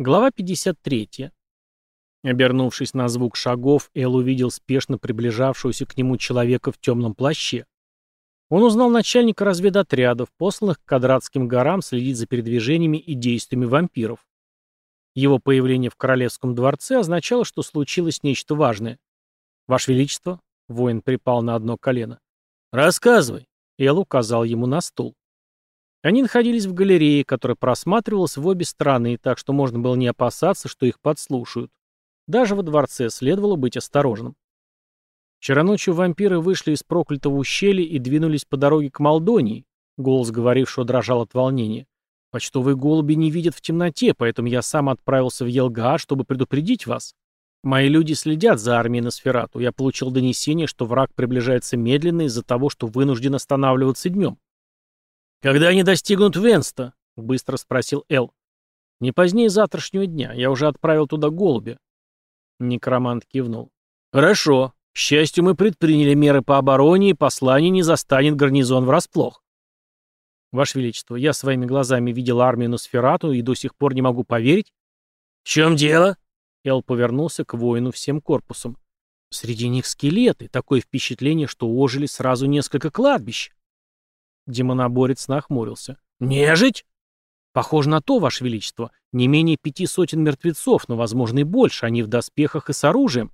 Глава 53. Обернувшись на звук шагов, Эл увидел спешно приближавшегося к нему человека в темном плаще. Он узнал начальника разведотрядов, посланных к Кадратским горам следить за передвижениями и действиями вампиров. Его появление в королевском дворце означало, что случилось нечто важное. «Ваше Величество», — воин припал на одно колено. «Рассказывай», — Эл указал ему на стул. Они находились в галерее, которая просматривалась в обе стороны, так что можно было не опасаться, что их подслушают. Даже во дворце следовало быть осторожным. Вчера ночью вампиры вышли из проклятого ущелья и двинулись по дороге к Молдонии. Голос говорившего дрожал от волнения. Почтовые голуби не видят в темноте, поэтому я сам отправился в Елгаа, чтобы предупредить вас. Мои люди следят за армией Носферату. Я получил донесение, что враг приближается медленно из-за того, что вынужден останавливаться днем. «Когда они достигнут Венста?» — быстро спросил Эл. «Не позднее завтрашнего дня. Я уже отправил туда голубя». Некромант кивнул. «Хорошо. К счастью, мы предприняли меры по обороне, и послание не застанет гарнизон врасплох». «Ваше Величество, я своими глазами видел армию Носферату и до сих пор не могу поверить». «В чем дело?» Эл повернулся к воину всем корпусом. «Среди них скелеты. Такое впечатление, что ожили сразу несколько кладбищ». Демоноборец нахмурился. «Нежить?» «Похоже на то, Ваше Величество. Не менее пяти сотен мертвецов, но, возможно, и больше. Они в доспехах и с оружием».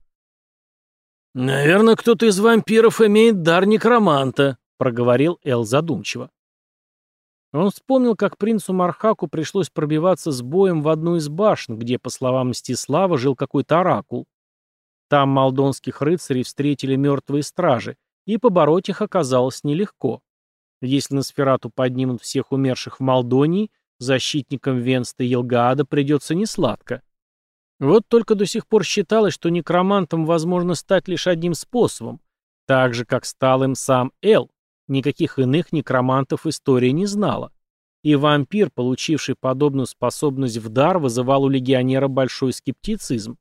«Наверное, кто-то из вампиров имеет дар некроманта», — проговорил Эл задумчиво. Он вспомнил, как принцу Мархаку пришлось пробиваться с боем в одну из башен, где, по словам Мстислава, жил какой-то оракул. Там молдонских рыцарей встретили мертвые стражи, и побороть их оказалось нелегко. Если на сферату поднимут всех умерших в Молдонии, защитникам Венста и Елгаада придется несладко. Вот только до сих пор считалось, что некромантом возможно стать лишь одним способом, так же, как стал им сам Эл. Никаких иных некромантов история не знала. И вампир, получивший подобную способность в дар, вызывал у легионера большой скептицизм.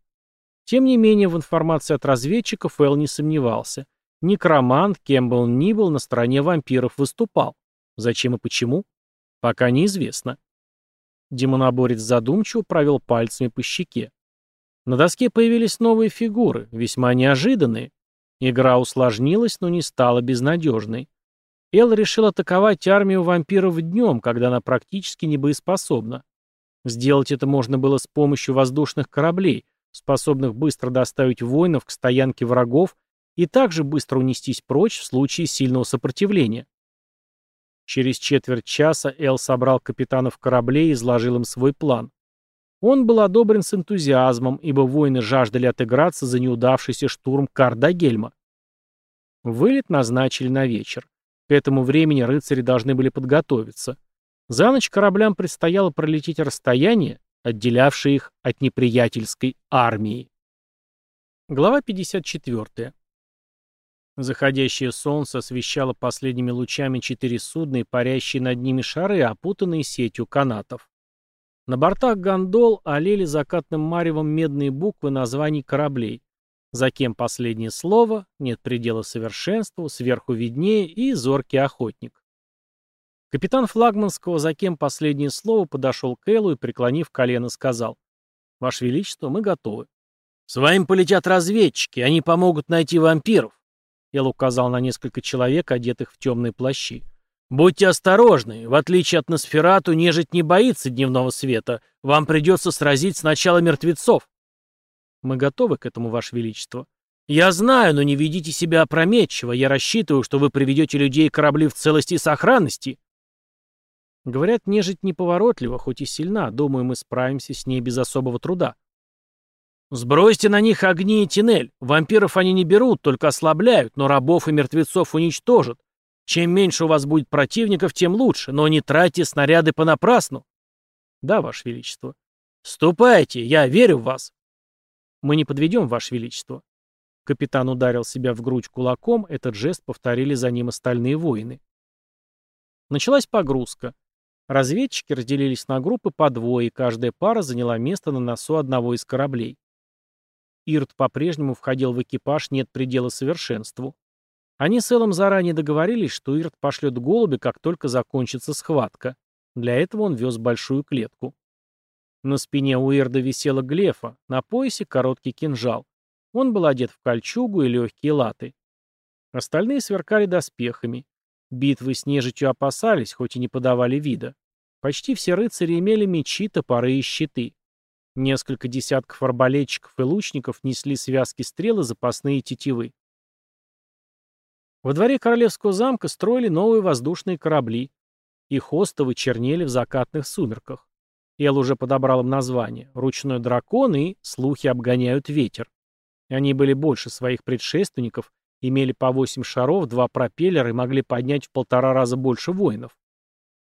Тем не менее, в информации от разведчиков Эл не сомневался. Некромант, кем бы он ни был, на стороне вампиров выступал. Зачем и почему? Пока неизвестно. Демоноборец задумчиво провел пальцами по щеке. На доске появились новые фигуры, весьма неожиданные. Игра усложнилась, но не стала безнадежной. Эл решил атаковать армию вампиров днем, когда она практически не боеспособна. Сделать это можно было с помощью воздушных кораблей, способных быстро доставить воинов к стоянке врагов и также быстро унестись прочь в случае сильного сопротивления. Через четверть часа Эл собрал капитанов кораблей и изложил им свой план. Он был одобрен с энтузиазмом, ибо воины жаждали отыграться за неудавшийся штурм Кардагельма. Вылет назначили на вечер. К этому времени рыцари должны были подготовиться. За ночь кораблям предстояло пролететь расстояние, отделявшее их от неприятельской армии. Глава 54. Заходящее солнце освещало последними лучами четыре судна и парящие над ними шары, опутанные сетью канатов. На бортах гондол олели закатным маревом медные буквы названий кораблей. За кем последнее слово, нет предела совершенству, сверху виднее и зоркий охотник. Капитан флагманского за кем последнее слово подошел к Эллу и, преклонив колено, сказал «Ваше Величество, мы готовы». «С вами полетят разведчики, они помогут найти вампиров». Эл указал на несколько человек, одетых в темные плащи. «Будьте осторожны. В отличие от Носферату, нежить не боится дневного света. Вам придется сразить сначала мертвецов». «Мы готовы к этому, Ваше Величество». «Я знаю, но не ведите себя опрометчиво. Я рассчитываю, что вы приведете людей и корабли в целости и сохранности». Говорят, нежить неповоротлива, хоть и сильна. Думаю, мы справимся с ней без особого труда. Сбросьте на них огни и тинель. Вампиров они не берут, только ослабляют, но рабов и мертвецов уничтожат. Чем меньше у вас будет противников, тем лучше, но не тратьте снаряды понапрасну. Да, Ваше Величество. Ступайте, я верю в вас. Мы не подведем, Ваше Величество. Капитан ударил себя в грудь кулаком, этот жест повторили за ним остальные воины. Началась погрузка. Разведчики разделились на группы по двое, и каждая пара заняла место на носу одного из кораблей. Ирт по-прежнему входил в экипаж «Нет предела совершенству». Они с Эллом заранее договорились, что Ирт пошлет голубя, как только закончится схватка. Для этого он вез большую клетку. На спине у Ирда висела глефа, на поясе короткий кинжал. Он был одет в кольчугу и легкие латы. Остальные сверкали доспехами. Битвы с нежитью опасались, хоть и не подавали вида. Почти все рыцари имели мечи, топоры и щиты. Несколько десятков арбалетчиков и лучников несли связки стрел и запасные тетивы. Во дворе королевского замка строили новые воздушные корабли. Их остовы чернели в закатных сумерках. Эл уже подобрал им название «Ручной дракон» и «Слухи обгоняют ветер». Они были больше своих предшественников, имели по восемь шаров, два пропеллера и могли поднять в полтора раза больше воинов.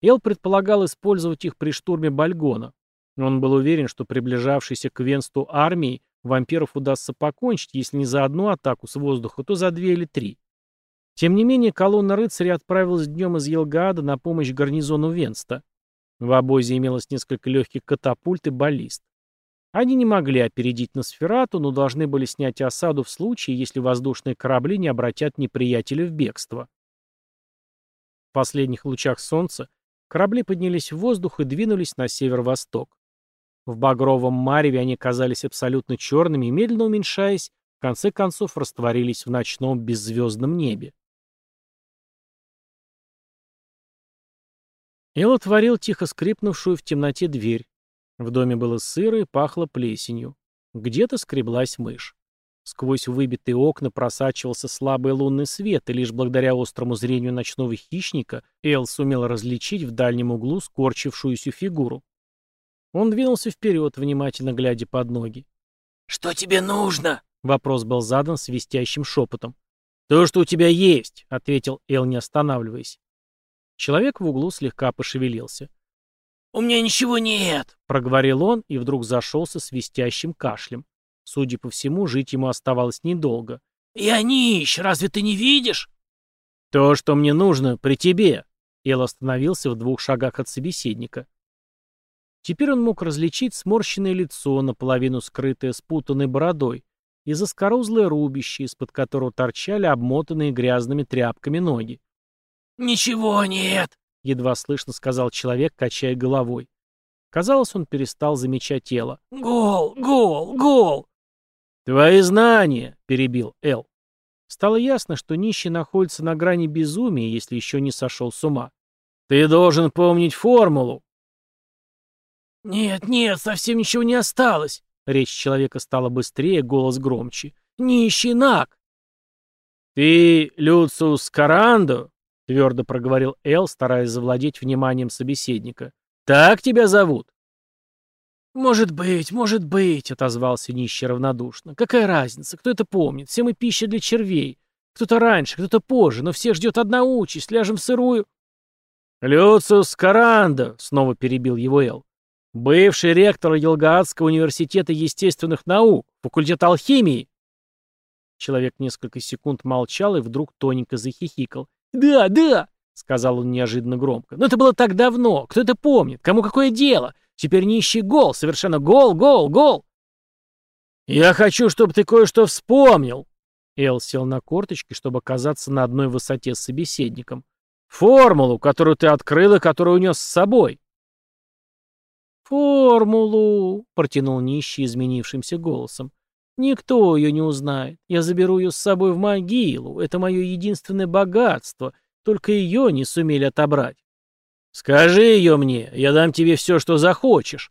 Эл предполагал использовать их при штурме Бальгона. Он был уверен, что приближавшейся к Венсту армии вампиров удастся покончить, если не за одну атаку с воздуха, то за две или три. Тем не менее, колонна рыцарей отправилась днем из Елгаада на помощь гарнизону Венста. В обозе имелось несколько легких катапульт и баллист. Они не могли опередить Носферату, но должны были снять осаду в случае, если воздушные корабли не обратят неприятеля в бегство. В последних лучах солнца корабли поднялись в воздух и двинулись на северо-восток. В багровом мареве они казались абсолютно черными и, медленно уменьшаясь, в конце концов растворились в ночном беззвездном небе. Эл отворил тихо скрипнувшую в темноте дверь. В доме было сыро и пахло плесенью. Где-то скреблась мышь. Сквозь выбитые окна просачивался слабый лунный свет, и лишь благодаря острому зрению ночного хищника Эл сумел различить в дальнем углу скорчившуюся фигуру. Он двинулся вперед, внимательно глядя под ноги. «Что тебе нужно?» — вопрос был задан свистящим шепотом. «То, что у тебя есть», — ответил Эл, не останавливаясь. Человек в углу слегка пошевелился. «У меня ничего нет», — проговорил он и вдруг зашелся свистящим кашлем. Судя по всему, жить ему оставалось недолго. «Я нищ, разве ты не видишь?» «То, что мне нужно, при тебе», — Эл остановился в двух шагах от собеседника. Теперь он мог различить сморщенное лицо, наполовину скрытое спутанной бородой, и заскорузлое рубище, из-под которого торчали обмотанные грязными тряпками ноги. «Ничего нет», — едва слышно сказал человек, качая головой. Казалось, он перестал замечать тело. «Гол, гол, гол!» «Твои знания!» — перебил Эл. Стало ясно, что нищий находится на грани безумия, если еще не сошел с ума. «Ты должен помнить формулу!» «Нет, нет, совсем ничего не осталось!» Речь человека стала быстрее, голос громче. «Нищий наг!» «Ты Люциус Карандо?» — твердо проговорил Эл, стараясь завладеть вниманием собеседника. «Так тебя зовут?» «Может быть, может быть», — отозвался нищий равнодушно. «Какая разница? Кто это помнит? Все мы пища для червей. Кто-то раньше, кто-то позже, но всех ждет одна участь. Ляжем в сырую». «Люциус Карандо», — снова перебил его Эл. «Бывший ректор Елгаадского университета естественных наук, факультет алхимии». Человек несколько секунд молчал и вдруг тоненько захихикал. «Да, да!» — сказал он неожиданно громко. «Но это было так давно. Кто это помнит? Кому какое дело? Теперь нищий гол. Совершенно гол, гол, гол!» «Я хочу, чтобы ты кое-что вспомнил!» Эл сел на корточки, чтобы оказаться на одной высоте с собеседником. «Формулу, которую ты открыл и которую унес с собой!» «Формулу!» — протянул нищий изменившимся голосом. Никто ее не узнает. Я заберу ее с собой в могилу. Это мое единственное богатство. Только ее не сумели отобрать. Скажи ее мне, я дам тебе все, что захочешь.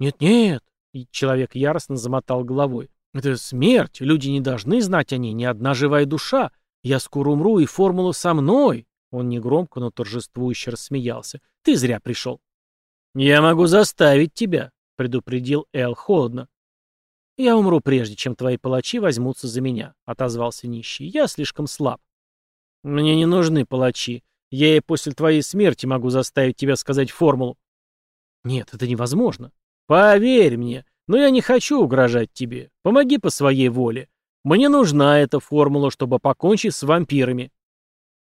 Нет-нет. Человек яростно замотал головой. Это смерть. Люди не должны знать о ней. Ни одна живая душа. Я скоро умру, и формула со мной. Он негромко, но торжествующе рассмеялся. Ты зря пришел. Я могу заставить тебя, предупредил Эл холодно. «Я умру прежде, чем твои палачи возьмутся за меня», — отозвался нищий. «Я слишком слаб». «Мне не нужны палачи. Я и после твоей смерти могу заставить тебя сказать формулу». «Нет, это невозможно». «Поверь мне, но я не хочу угрожать тебе. Помоги по своей воле. Мне нужна эта формула, чтобы покончить с вампирами».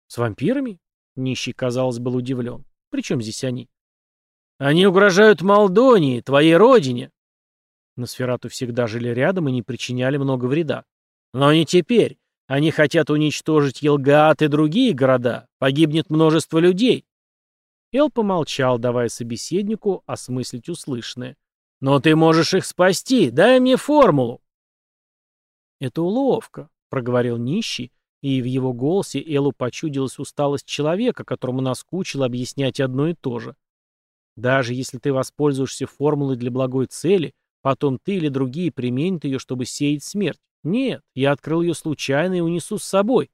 «С вампирами?» Нищий, казалось, был удивлен. «При чем здесь они?» «Они угрожают Молдонии, твоей родине». Носферату всегда жили рядом и не причиняли много вреда. Но не теперь. Они хотят уничтожить Елгаат и другие города. Погибнет множество людей. Эл помолчал, давая собеседнику осмыслить услышанное. «Но ты можешь их спасти! Дай мне формулу!» «Это уловка», — проговорил нищий, и в его голосе Эллу почудилась усталость человека, которому наскучило объяснять одно и то же. «Даже если ты воспользуешься формулой для благой цели, потом ты или другие применят ее, чтобы сеять смерть. Нет, я открыл ее случайно и унесу с собой».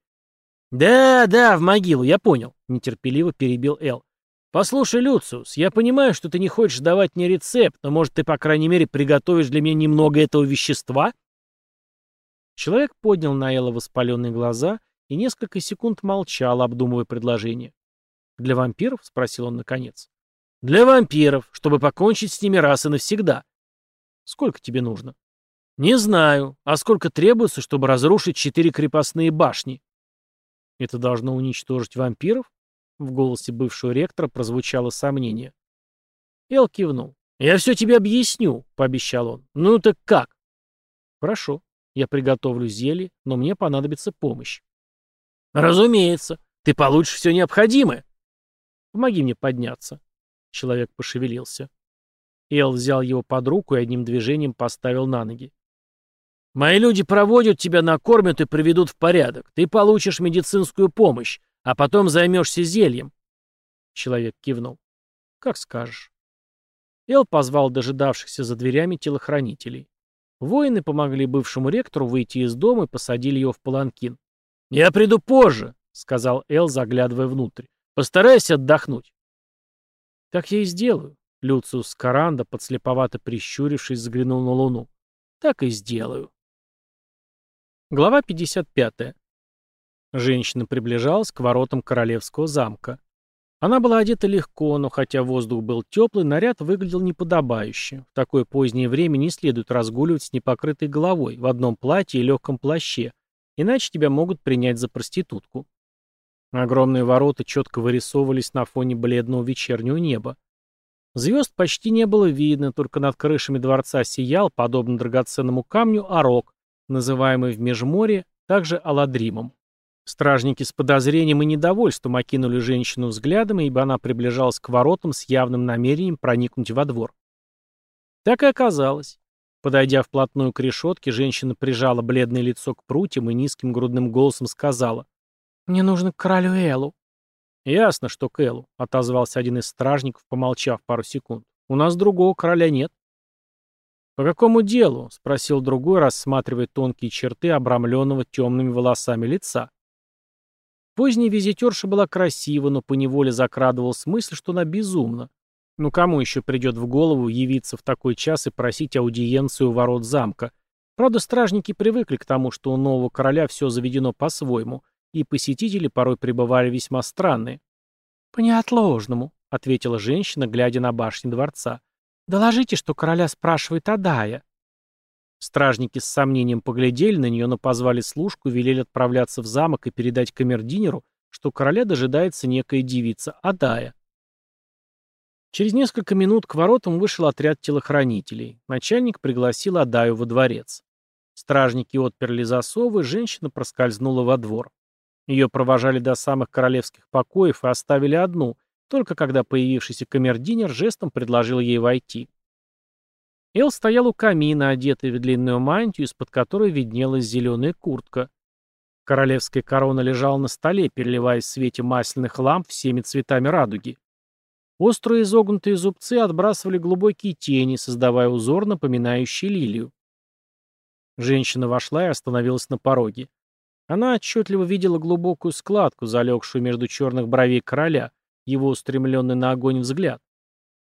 «Да, да, в могилу, я понял», — нетерпеливо перебил Эл. «Послушай, Люциус, я понимаю, что ты не хочешь давать мне рецепт, но, может, ты, по крайней мере, приготовишь для меня немного этого вещества?» Человек поднял на Элла воспаленные глаза и несколько секунд молчал, обдумывая предложение. «Для вампиров?» — спросил он наконец. «Для вампиров, чтобы покончить с ними раз и навсегда». «Сколько тебе нужно?» «Не знаю. А сколько требуется, чтобы разрушить четыре крепостные башни?» «Это должно уничтожить вампиров?» В голосе бывшего ректора прозвучало сомнение. Эл кивнул. «Я все тебе объясню», — пообещал он. «Ну так как?» «Хорошо. Я приготовлю зелье, но мне понадобится помощь». «Разумеется. Ты получишь все необходимое». «Помоги мне подняться». Человек пошевелился. Эл взял его под руку и одним движением поставил на ноги. «Мои люди проводят тебя, накормят и приведут в порядок. Ты получишь медицинскую помощь, а потом займешься зельем». Человек кивнул. «Как скажешь». Эл позвал дожидавшихся за дверями телохранителей. Воины помогли бывшему ректору выйти из дома и посадили его в паланкин. «Я приду позже», — сказал Эл, заглядывая внутрь. «Постарайся отдохнуть». «Так я и сделаю», — Люциус Каранда, подслеповато прищурившись, заглянул на луну. «Так и сделаю». Глава 55. Женщина приближалась к воротам королевского замка. Она была одета легко, но хотя воздух был теплый, наряд выглядел неподобающе. В такое позднее время не следует разгуливать с непокрытой головой, в одном платье и легком плаще, иначе тебя могут принять за проститутку. Огромные ворота четко вырисовывались на фоне бледного вечернего неба. Звезд почти не было видно, только над крышами дворца сиял, подобно драгоценному камню, орок, называемый в Межморье также Аладримом. Стражники с подозрением и недовольством окинули женщину взглядом, ибо она приближалась к воротам с явным намерением проникнуть во двор. Так и оказалось. Подойдя вплотную к решетке, женщина прижала бледное лицо к прутьям и низким грудным голосом сказала. «Мне нужно к королю Элу». «Ясно, что к Элу», — отозвался один из стражников, помолчав пару секунд. «У нас другого короля нет». «По какому делу?» — спросил другой, рассматривая тонкие черты обрамленного темными волосами лица. Поздняя визитерша была красива, но поневоле закрадывал смысл, что она безумна. Ну кому еще придет в голову явиться в такой час и просить аудиенцию у ворот замка? Правда, стражники привыкли к тому, что у нового короля все заведено по-своему, и посетители порой пребывали весьма странные. «По неотложному», — ответила женщина, глядя на башни дворца. «Доложите, что короля спрашивает Адая». Стражники с сомнением поглядели на нее, но позвали служку, велели отправляться в замок и передать камердинеру, что короля дожидается некая девица Адая. Через несколько минут к воротам вышел отряд телохранителей. Начальник пригласил Адаю во дворец. Стражники отперли засовы, женщина проскользнула во двор. Ее провожали до самых королевских покоев и оставили одну, только когда появившийся камердинер жестом предложил ей войти. Эл стоял у камина, одетый в длинную мантию, из-под которой виднелась зеленая куртка. Королевская корона лежала на столе, переливаясь в свете масляных ламп всеми цветами радуги. Острые изогнутые зубцы отбрасывали глубокие тени, создавая узор, напоминающий лилию. Женщина вошла и остановилась на пороге. Она отчетливо видела глубокую складку, залегшую между черных бровей короля, его устремленный на огонь взгляд.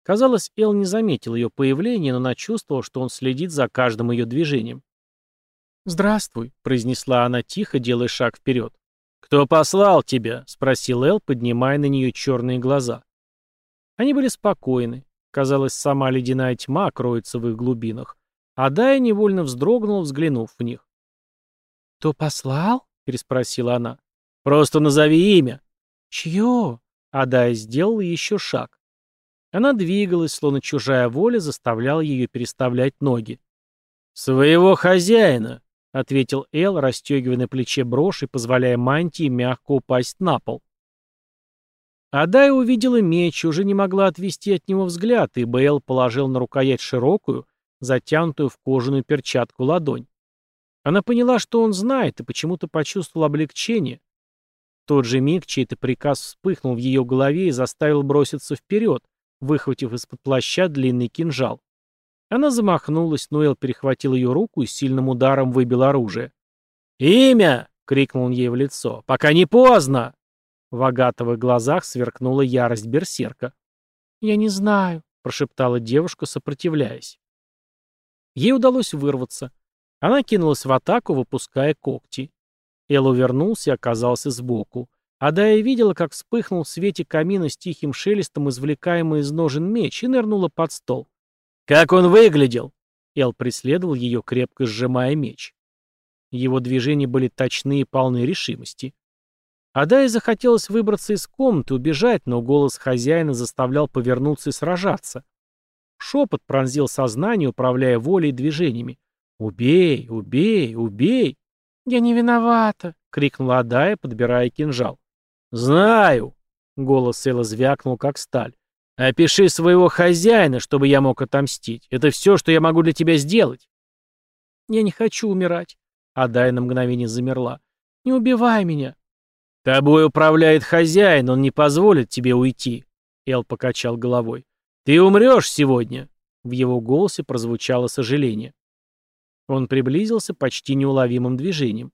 Казалось, Эл не заметил ее появления, но она чувствовала, что он следит за каждым ее движением. «Здравствуй», — произнесла она тихо, делая шаг вперед. «Кто послал тебя?» — спросил Эл, поднимая на нее черные глаза. Они были спокойны. Казалось, сама ледяная тьма кроется в их глубинах. А Дая невольно вздрогнула, взглянув в них. «Кто послал?» — переспросила она. «Просто назови имя». «Чье?» Адая сделала еще шаг. Она двигалась, словно чужая воля заставляла ее переставлять ноги. «Своего хозяина», — ответил Эл, расстегивая на плече брошь и позволяя мантии мягко упасть на пол. Адая увидела меч, уже не могла отвести от него взгляд, и Эл положил на рукоять широкую, затянутую в кожаную перчатку ладонь. Она поняла, что он знает, и почему-то почувствовала облегчение. В тот же миг чей-то приказ вспыхнул в ее голове и заставил броситься вперед, выхватив из-под плаща длинный кинжал. Она замахнулась, но Эл перехватил ее руку и сильным ударом выбил оружие. «Имя!» — крикнул он ей в лицо. «Пока не поздно!» В агатовых глазах сверкнула ярость берсерка. «Я не знаю», — прошептала девушка, сопротивляясь. Ей удалось вырваться. Она кинулась в атаку, выпуская когти. Эл увернулся и оказался сбоку. Адая видела, как вспыхнул в свете камина с тихим шелестом извлекаемый из ножен меч и нырнула под стол. «Как он выглядел?» Эл преследовал ее, крепко сжимая меч. Его движения были точны и полны решимости. Адае захотелось выбраться из комнаты, убежать, но голос хозяина заставлял повернуться и сражаться. Шепот пронзил сознание, управляя волей и движениями. «Убей! Убей! Убей!» «Я не виновата!» — крикнула Адая, подбирая кинжал. «Знаю!» — голос Элла звякнул, как сталь. «Опиши своего хозяина, чтобы я мог отомстить. Это все, что я могу для тебя сделать». «Я не хочу умирать», — Адая на мгновение замерла. «Не убивай меня». «Тобой управляет хозяин, он не позволит тебе уйти», — Эл покачал головой. «Ты умрешь сегодня!» В его голосе прозвучало сожаление. Он приблизился почти неуловимым движением.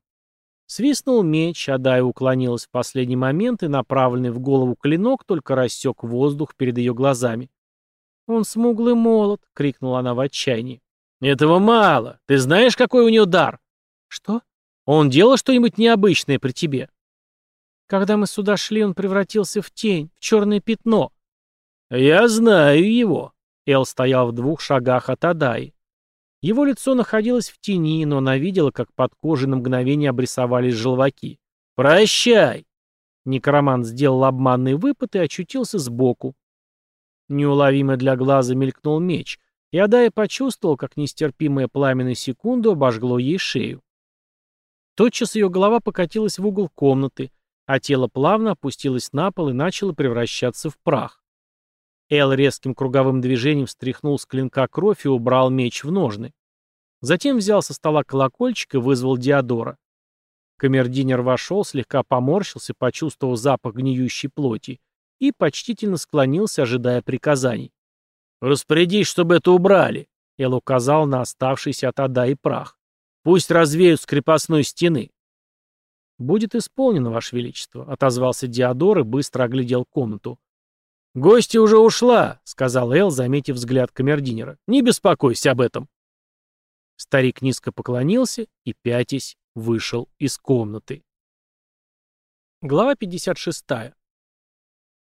Свистнул меч, Адая уклонилась в последний момент, и направленный в голову клинок только рассек воздух перед ее глазами. «Он смуглый молот!» — крикнула она в отчаянии. «Этого мало! Ты знаешь, какой у него дар?» «Что?» «Он делал что-нибудь необычное при тебе?» Когда мы сюда шли, он превратился в тень, в черное пятно. «Я знаю его». Эл стоял в двух шагах от Адаи. Его лицо находилось в тени, но она видела, как под кожей на мгновение обрисовались желваки. «Прощай!» Некромант сделал обманный выпад и очутился сбоку. Неуловимо для глаза мелькнул меч, и Адая почувствовал, как нестерпимое пламя на секунду обожгло ей шею. Тотчас ее голова покатилась в угол комнаты, а тело плавно опустилось на пол и начало превращаться в прах. Эл резким круговым движением встряхнул с клинка кровь и убрал меч в ножны. Затем взял со стола колокольчик и вызвал Диодора. Камердинер вошел, слегка поморщился, почувствовал запах гниющей плоти и почтительно склонился, ожидая приказаний. «Распорядись, чтобы это убрали», — Эл указал на оставшийся от Ада и прах. «Пусть развеют с крепостной стены». «Будет исполнено, Ваше Величество», — отозвался Диодор и быстро оглядел комнату. «Гостья уже ушла», — сказал Эл, заметив взгляд камердинера. «Не беспокойся об этом». Старик низко поклонился и, пятясь, вышел из комнаты. Глава 56.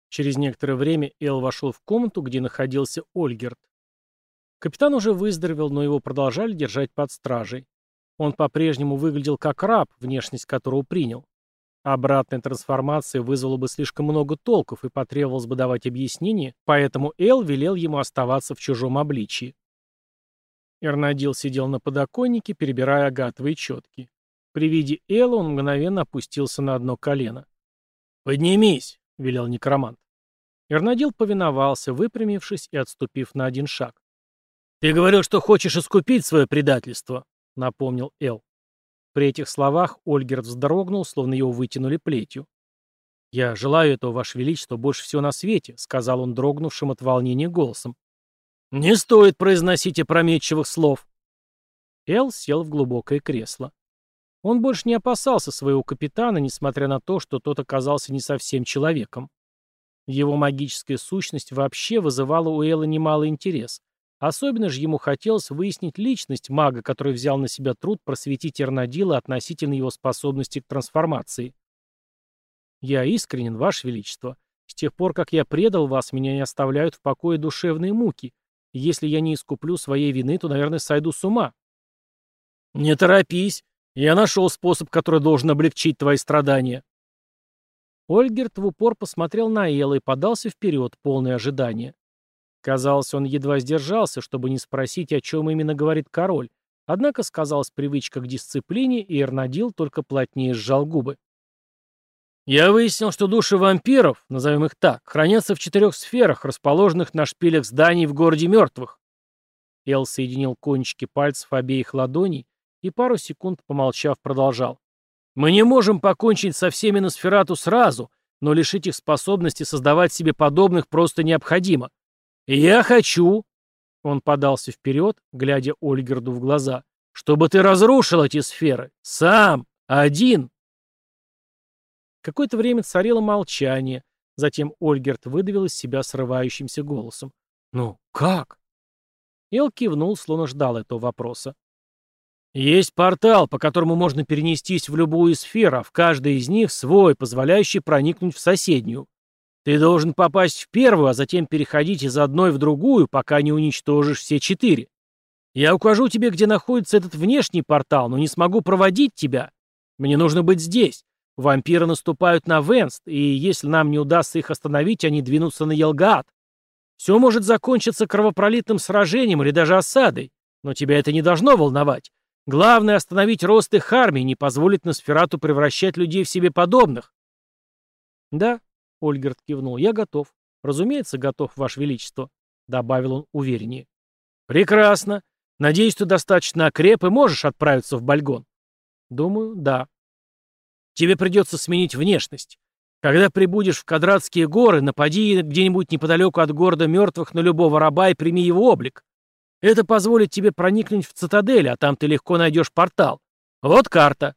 Через некоторое время Эл вошел в комнату, где находился Ольгерт. Капитан уже выздоровел, но его продолжали держать под стражей. Он по-прежнему выглядел как раб, внешность которого принял. Обратная трансформация вызвала бы слишком много толков и потребовалось бы давать объяснения, поэтому Эл велел ему оставаться в чужом обличии. Эрнадил сидел на подоконнике, перебирая агатовые четки. При виде Элла он мгновенно опустился на одно колено. «Поднимись!» — велел некромант. Эрнадил повиновался, выпрямившись и отступив на один шаг. «Ты говорил, что хочешь искупить свое предательство», — напомнил Эл. При этих словах Ольгерт вздрогнул, словно его вытянули плетью. «Я желаю этого, Ваше Величество, больше всего на свете», — сказал он дрогнувшим от волнения голосом. «Не стоит произносить опрометчивых слов». Эл сел в глубокое кресло. Он больше не опасался своего капитана, несмотря на то, что тот оказался не совсем человеком. Его магическая сущность вообще вызывала у Элла немалый интерес, Особенно же ему хотелось выяснить личность мага, который взял на себя труд просветить Эрнадила относительно его способности к трансформации. «Я искренен, Ваше Величество. С тех пор, как я предал вас, меня не оставляют в покое душевные муки. Если я не искуплю своей вины, то, наверное, сойду с ума». «Не торопись. Я нашел способ, который должен облегчить твои страдания». Ольгерт в упор посмотрел на Элла и подался вперед, полное ожидания. Казалось, он едва сдержался, чтобы не спросить, о чем именно говорит король, однако сказалась привычка к дисциплине, и Эрнадил только плотнее сжал губы. «Я выяснил, что души вампиров, назовем их так, хранятся в четырех сферах, расположенных на шпилях зданий в городе мертвых». Эл соединил кончики пальцев обеих ладоней и пару секунд, помолчав, продолжал. «Мы не можем покончить со всеми Носферату сразу, но лишить их способности создавать себе подобных просто необходимо. Я хочу...» Он подался вперед, глядя Ольгерду в глаза. «Чтобы ты разрушил эти сферы. Сам. Один». Какое-то время царило молчание. Затем Ольгерт выдавил из себя срывающимся голосом. «Ну, как?» Эл кивнул, словно ждал этого вопроса. «Есть портал, по которому можно перенестись в любую сферу, а в каждой из них свой, позволяющий проникнуть в соседнюю. Ты должен попасть в первую, а затем переходить из одной в другую, пока не уничтожишь все четыре. Я укажу тебе, где находится этот внешний портал, но не смогу проводить тебя. Мне нужно быть здесь. Вампиры наступают на Венст, и если нам не удастся их остановить, они двинутся на Елгаат. Все может закончиться кровопролитным сражением или даже осадой, но тебя это не должно волновать. Главное — остановить рост их армии, не позволить Носферату превращать людей в себе подобных. Да, — Ольгерт кивнул, — я готов. Разумеется, готов, Ваше Величество, — добавил он увереннее. Прекрасно. Надеюсь, ты достаточно окреп и можешь отправиться в Бальгон. Думаю, да. Тебе придется сменить внешность. Когда прибудешь в Кадратские горы, напади где-нибудь неподалеку от города мертвых на любого раба и прими его облик. Это позволит тебе проникнуть в цитадель, а там ты легко найдешь портал. Вот карта.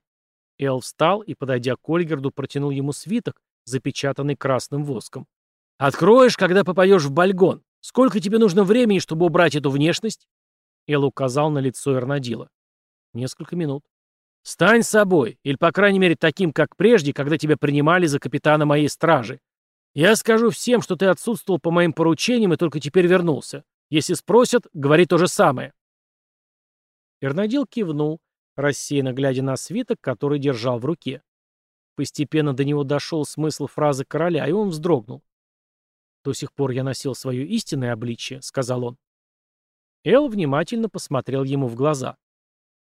Эл встал и, подойдя к Ольгерду, протянул ему свиток, запечатанный красным воском. «Откроешь, когда попадешь в Бальгон. Сколько тебе нужно времени, чтобы убрать эту внешность?» Эл указал на лицо Эрнадила. «Несколько минут». Стань собой, или, по крайней мере, таким, как прежде, когда тебя принимали за капитана моей стражи. Я скажу всем, что ты отсутствовал по моим поручениям и только теперь вернулся. Если спросят, говори то же самое». Эрнадил кивнул, рассеянно глядя на свиток, который держал в руке. Постепенно до него дошел смысл фразы короля, и он вздрогнул. «До сих пор я носил свое истинное обличие», — сказал он. Эл внимательно посмотрел ему в глаза.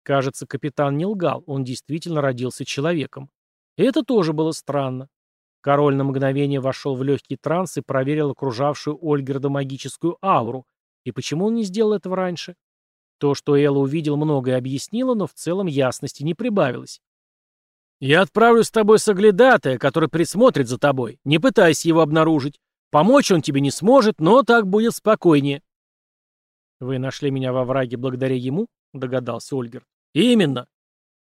Кажется, капитан не лгал, он действительно родился человеком. И это тоже было странно. Король на мгновение вошел в легкий транс и проверил окружавшую Ольгерда магическую ауру. И почему он не сделал этого раньше? То, что Элла увидел, многое объяснило, но в целом ясности не прибавилось. «Я отправлю с тобой соглядатая, который присмотрит за тобой. Не пытайся его обнаружить. Помочь он тебе не сможет, но так будет спокойнее». «Вы нашли меня во враге благодаря ему?» — догадался Ольгер. «Именно!»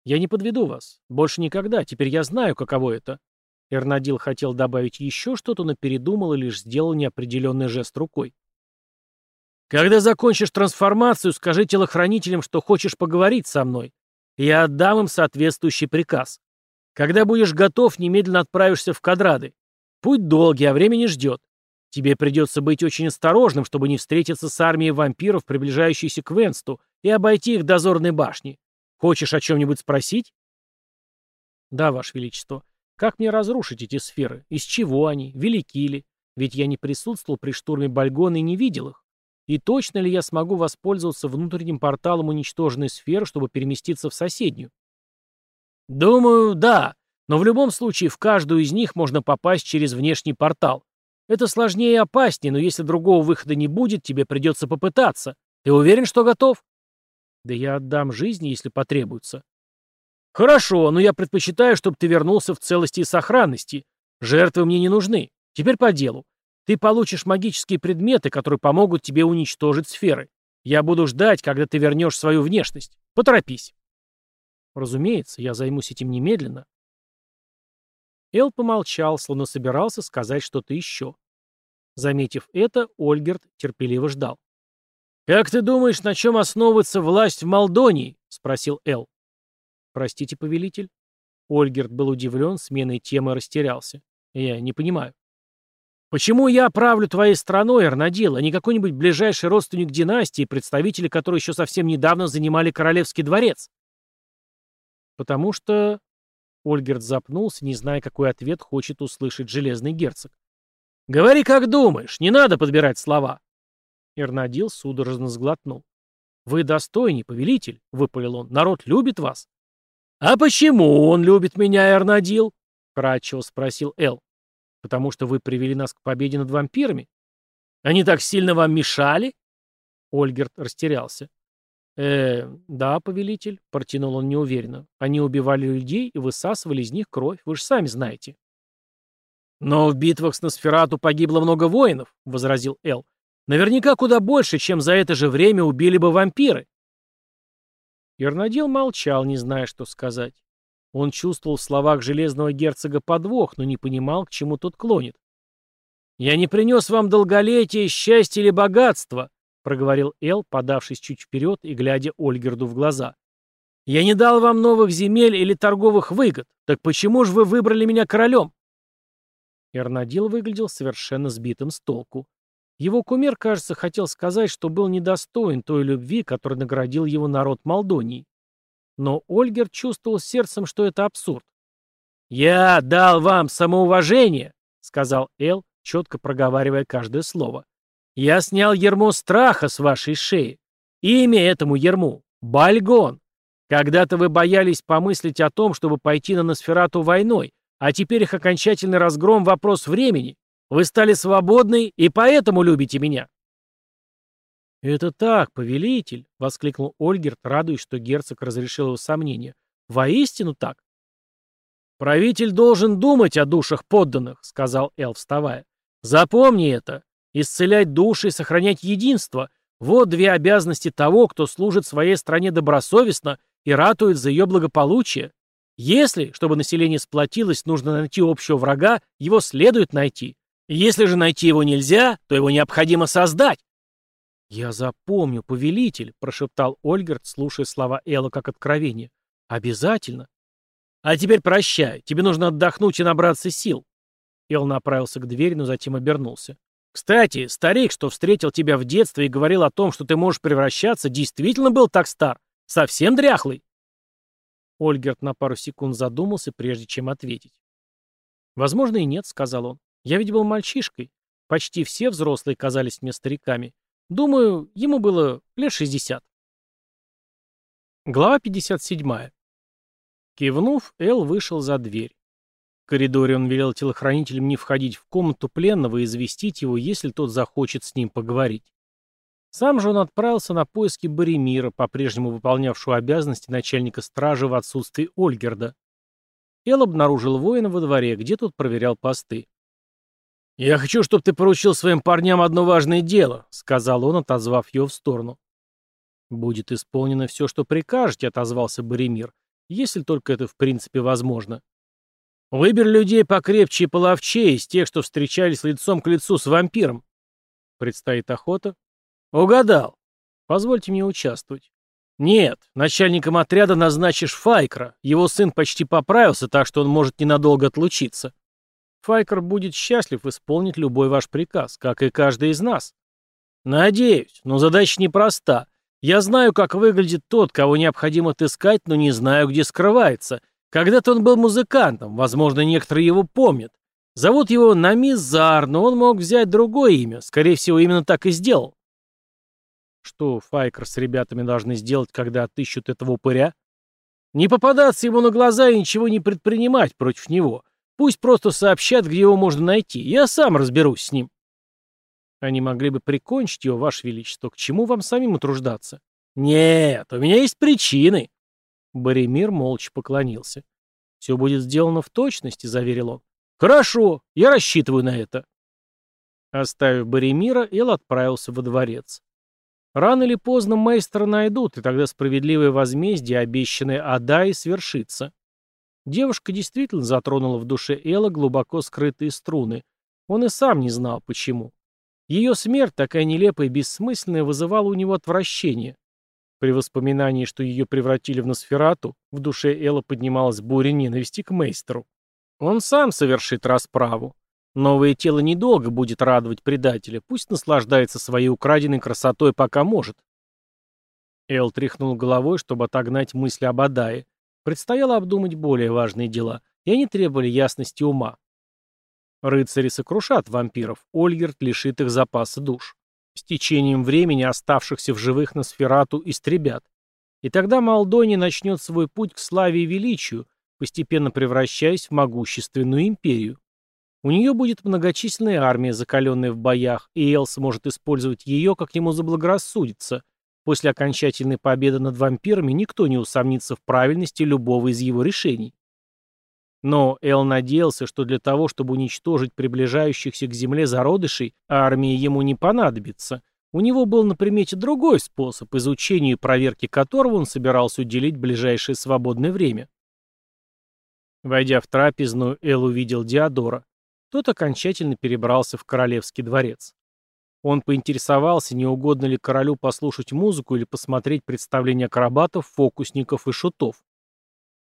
«Я не подведу вас. Больше никогда. Теперь я знаю, каково это». Эрнадил хотел добавить еще что-то, но передумал и лишь сделал неопределенный жест рукой. «Когда закончишь трансформацию, скажи телохранителям, что хочешь поговорить со мной. Я отдам им соответствующий приказ. Когда будешь готов, немедленно отправишься в Кадрады. Путь долгий, а время не ждет. Тебе придется быть очень осторожным, чтобы не встретиться с армией вампиров, приближающейся к Венсту, и обойти их дозорной башни. Хочешь о чем-нибудь спросить? Да, Ваше Величество. Как мне разрушить эти сферы? Из чего они? Велики ли? Ведь я не присутствовал при штурме Бальгона и не видел их. И точно ли я смогу воспользоваться внутренним порталом уничтоженной сферы, чтобы переместиться в соседнюю? Думаю, да. Но в любом случае в каждую из них можно попасть через внешний портал. Это сложнее и опаснее, но если другого выхода не будет, тебе придется попытаться. Ты уверен, что готов? Да я отдам жизни, если потребуется. Хорошо, но я предпочитаю, чтобы ты вернулся в целости и сохранности. Жертвы мне не нужны. Теперь по делу. Ты получишь магические предметы, которые помогут тебе уничтожить сферы. Я буду ждать, когда ты вернешь свою внешность. Поторопись. Разумеется, я займусь этим немедленно. Эл помолчал, словно собирался сказать что-то еще. Заметив это, Ольгерт терпеливо ждал. «Как ты думаешь, на чем основывается власть в Молдонии?» — спросил Эл. «Простите, повелитель». Ольгерт был удивлен, сменой темы растерялся. «Я не понимаю». «Почему я правлю твоей страной, Эрнадил, а не какой-нибудь ближайший родственник династии, представители которой еще совсем недавно занимали королевский дворец?» «Потому что Ольгерт запнулся, не зная, какой ответ хочет услышать железный герцог. «Говори, как думаешь, не надо подбирать слова!» Эрнадил судорожно сглотнул. «Вы достойный, повелитель», — выпалил он, — «народ любит вас». «А почему он любит меня, Эрнадил?» — кратчево спросил Эл. «Потому что вы привели нас к победе над вампирами. Они так сильно вам мешали?» Ольгерт растерялся. «Э, да, повелитель», — протянул он неуверенно. «Они убивали людей и высасывали из них кровь, вы же сами знаете». «Но в битвах с Носферату погибло много воинов», — возразил Эл. «Наверняка куда больше, чем за это же время убили бы вампиры». Ирнадил молчал, не зная, что сказать. Он чувствовал в словах железного герцога подвох, но не понимал, к чему тот клонит. «Я не принес вам долголетие, счастье или богатство», — проговорил Эл, подавшись чуть вперед и глядя Ольгерду в глаза. «Я не дал вам новых земель или торговых выгод. Так почему же вы выбрали меня королем?» Эрнадил выглядел совершенно сбитым с толку. Его кумир, кажется, хотел сказать, что был недостоин той любви, которой наградил его народ Молдонии. Но Ольгер чувствовал сердцем, что это абсурд. «Я дал вам самоуважение», — сказал Эл, четко проговаривая каждое слово. «Я снял ермо страха с вашей шеи. Имя этому ерму — Бальгон. Когда-то вы боялись помыслить о том, чтобы пойти на Носферату войной, а теперь их окончательный разгром — вопрос времени. Вы стали свободны и поэтому любите меня». «Это так, повелитель», — воскликнул Ольгерт, радуясь, что герцог разрешил его сомнения. «Воистину так». «Правитель должен думать о душах подданных», — сказал Эл, вставая. «Запомни это. Исцелять души и сохранять единство — вот две обязанности того, кто служит своей стране добросовестно и ратует за ее благополучие. Если, чтобы население сплотилось, нужно найти общего врага, его следует найти. Если же найти его нельзя, то его необходимо создать. «Я запомню, повелитель», — прошептал Ольгерт, слушая слова Элла как откровение. «Обязательно». «А теперь прощай, тебе нужно отдохнуть и набраться сил». Эл направился к двери, но затем обернулся. «Кстати, старик, что встретил тебя в детстве и говорил о том, что ты можешь превращаться, действительно был так стар? Совсем дряхлый?» Ольгерт на пару секунд задумался, прежде чем ответить. «Возможно, и нет», — сказал он. «Я ведь был мальчишкой. Почти все взрослые казались мне стариками. Думаю, ему было лет шестьдесят». Глава 57. Кивнув, Эл вышел за дверь. Коридоре он велел телохранителям не входить в комнату пленного и известить его, если тот захочет с ним поговорить. Сам же он отправился на поиски Боремира, по-прежнему выполнявшего обязанности начальника стражи в отсутствии Ольгерда. Эл обнаружил воина во дворе, где тот проверял посты. «Я хочу, чтобы ты поручил своим парням одно важное дело», — сказал он, отозвав ее в сторону. «Будет исполнено все, что прикажете», — отозвался Боремир, «если только это в принципе возможно». «Выбери людей покрепче и половчее из тех, что встречались лицом к лицу с вампиром». «Предстоит охота?» «Угадал. Позвольте мне участвовать». «Нет, начальником отряда назначишь Файкра. Его сын почти поправился, так что он может ненадолго отлучиться. Файкер будет счастлив исполнить любой ваш приказ, как и каждый из нас». «Надеюсь, но задача непроста. Я знаю, как выглядит тот, кого необходимо отыскать, но не знаю, где скрывается. Когда-то он был музыкантом, возможно, некоторые его помнят. Зовут его Намизар, но он мог взять другое имя. Скорее всего, именно так и сделал. Что Файкер с ребятами должны сделать, когда отыщут этого упыря? Не попадаться ему на глаза и ничего не предпринимать против него. Пусть просто сообщат, где его можно найти. Я сам разберусь с ним. Они могли бы прикончить его, Ваше Величество. К чему вам самим утруждаться? Нет, у меня есть причины. Боремир молча поклонился. Все будет сделано в точности, заверил он. Хорошо, я рассчитываю на это. Оставив Боремира, Эл отправился во дворец. Рано или поздно мейстера найдут, и тогда справедливое возмездие, обещанное Адай, свершится. Девушка действительно затронула в душе Элла глубоко скрытые струны. Он и сам не знал, почему. Ее смерть, такая нелепая и бессмысленная, вызывала у него отвращение. При воспоминании, что ее превратили в Носферату, в душе Элла поднималась буря ненависти к мейстеру. Он сам совершит расправу. Новое тело недолго будет радовать предателя, пусть наслаждается своей украденной красотой, пока может. Эл тряхнул головой, чтобы отогнать мысли об Адае. Предстояло обдумать более важные дела, и они требовали ясности ума. Рыцари сокрушат вампиров, Ольгерт лишит их запаса душ. С течением времени оставшихся в живых на сферату истребят. И тогда Молдония начнет свой путь к славе и величию, постепенно превращаясь в могущественную империю. У нее будет многочисленная армия, закаленная в боях, и Эл сможет использовать ее, как ему заблагорассудится. После окончательной победы над вампирами никто не усомнится в правильности любого из его решений. Но Эл надеялся, что для того, чтобы уничтожить приближающихся к земле зародышей, армии ему не понадобится. У него был на примете другой способ, изучению и проверке которого он собирался уделить ближайшее свободное время. Войдя в трапезную, Эл увидел Диодора. Тот окончательно перебрался в королевский дворец. Он поинтересовался, не угодно ли королю послушать музыку или посмотреть представление акробатов, фокусников и шутов.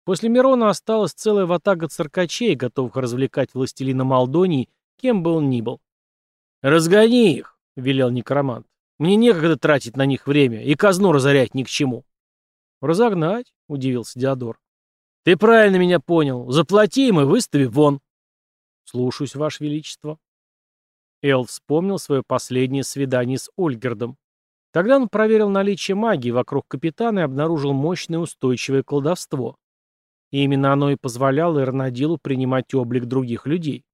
После Мирона осталась целая ватага циркачей, готовых развлекать властелина Молдонии, кем бы он ни был. «Разгони их!» — велел некромант. «Мне некогда тратить на них время, и казну разорять ни к чему». «Разогнать?» — удивился Диодор. «Ты правильно меня понял. Заплати им и выстави вон». «Слушаюсь, Ваше Величество». Эл вспомнил свое последнее свидание с Ольгердом. Тогда он проверил наличие магии вокруг капитана и обнаружил мощное устойчивое колдовство. И именно оно и позволяло Эрнадилу принимать облик других людей.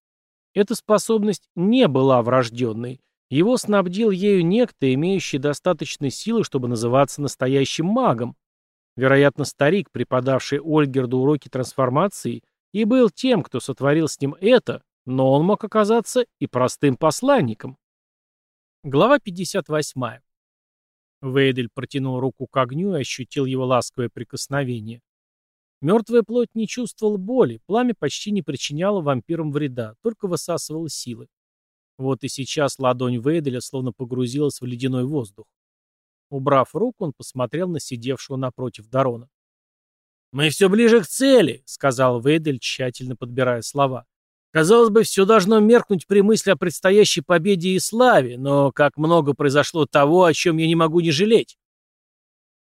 Эта способность не была врожденной. Его снабдил ею некто, имеющий достаточной силы, чтобы называться настоящим магом. Вероятно, старик, преподавший Ольгерду уроки трансформации, и был тем, кто сотворил с ним это, но он мог оказаться и простым посланником. Глава 58. Вейдель протянул руку к огню и ощутил его ласковое прикосновение. Мертвая плоть не чувствовала боли, пламя почти не причиняло вампирам вреда, только высасывало силы. Вот и сейчас ладонь Вейделя словно погрузилась в ледяной воздух. Убрав руку, он посмотрел на сидевшего напротив Дарона. «Мы все ближе к цели», — сказал Вейдель, тщательно подбирая слова. «Казалось бы, все должно меркнуть при мысли о предстоящей победе и славе, но как много произошло того, о чем я не могу не жалеть».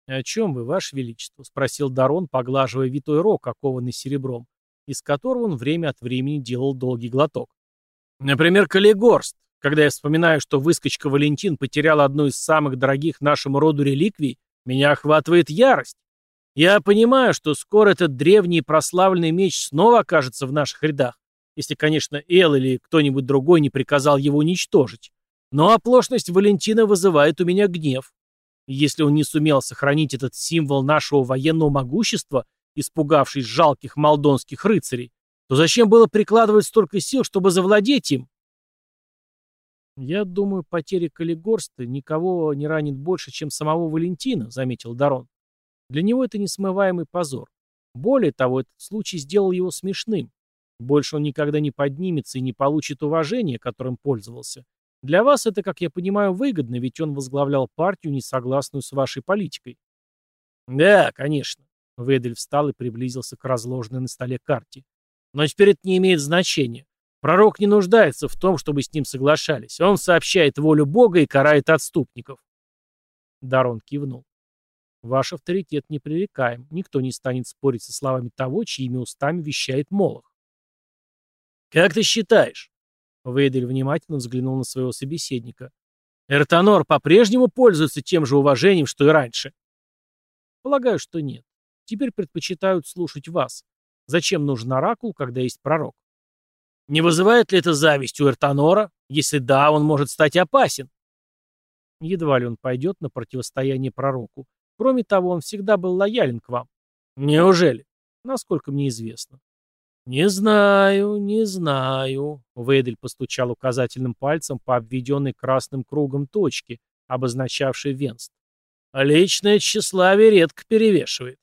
«О чем вы, Ваше Величество?» — спросил Дарон, поглаживая витой рог, окованный серебром, из которого он время от времени делал долгий глоток. «Например, Калигорст. Когда я вспоминаю, что выскочка Валентин потерял одну из самых дорогих нашему роду реликвий, меня охватывает ярость. Я понимаю, что скоро этот древний прославленный меч снова окажется в наших рядах, если, конечно, Эл или кто-нибудь другой не приказал его уничтожить. Но оплошность Валентина вызывает у меня гнев. Если он не сумел сохранить этот символ нашего военного могущества, испугавшись жалких молдонских рыцарей, то зачем было прикладывать столько сил, чтобы завладеть им? «Я думаю, потеря Калигорста никого не ранит больше, чем самого Валентина», — заметил Дарон. «Для него это несмываемый позор. Более того, этот случай сделал его смешным. Больше он никогда не поднимется и не получит уважения, которым пользовался. Для вас это, как я понимаю, выгодно, ведь он возглавлял партию, не согласную с вашей политикой. Да, конечно. Ведель встал и приблизился к разложенной на столе карте. Но теперь это не имеет значения. Пророк не нуждается в том, чтобы с ним соглашались. Он сообщает волю Бога и карает отступников. Дарон кивнул. Ваш авторитет непререкаем. Никто не станет спорить со словами того, чьими устами вещает Молох. Как ты считаешь? Вейдель внимательно взглянул на своего собеседника. «Эртонор по-прежнему пользуется тем же уважением, что и раньше?» «Полагаю, что нет. Теперь предпочитают слушать вас. Зачем нужен оракул, когда есть пророк?» «Не вызывает ли это зависть у Эртонора? Если да, он может стать опасен». Едва ли он пойдет на противостояние пророку. Кроме того, он всегда был лоялен к вам. Неужели? Насколько мне известно. «Не знаю, не знаю», — Вейдель постучал указательным пальцем по обведенной красным кругом точке, обозначавшей Венст. «Личное тщеславие редко перевешивает».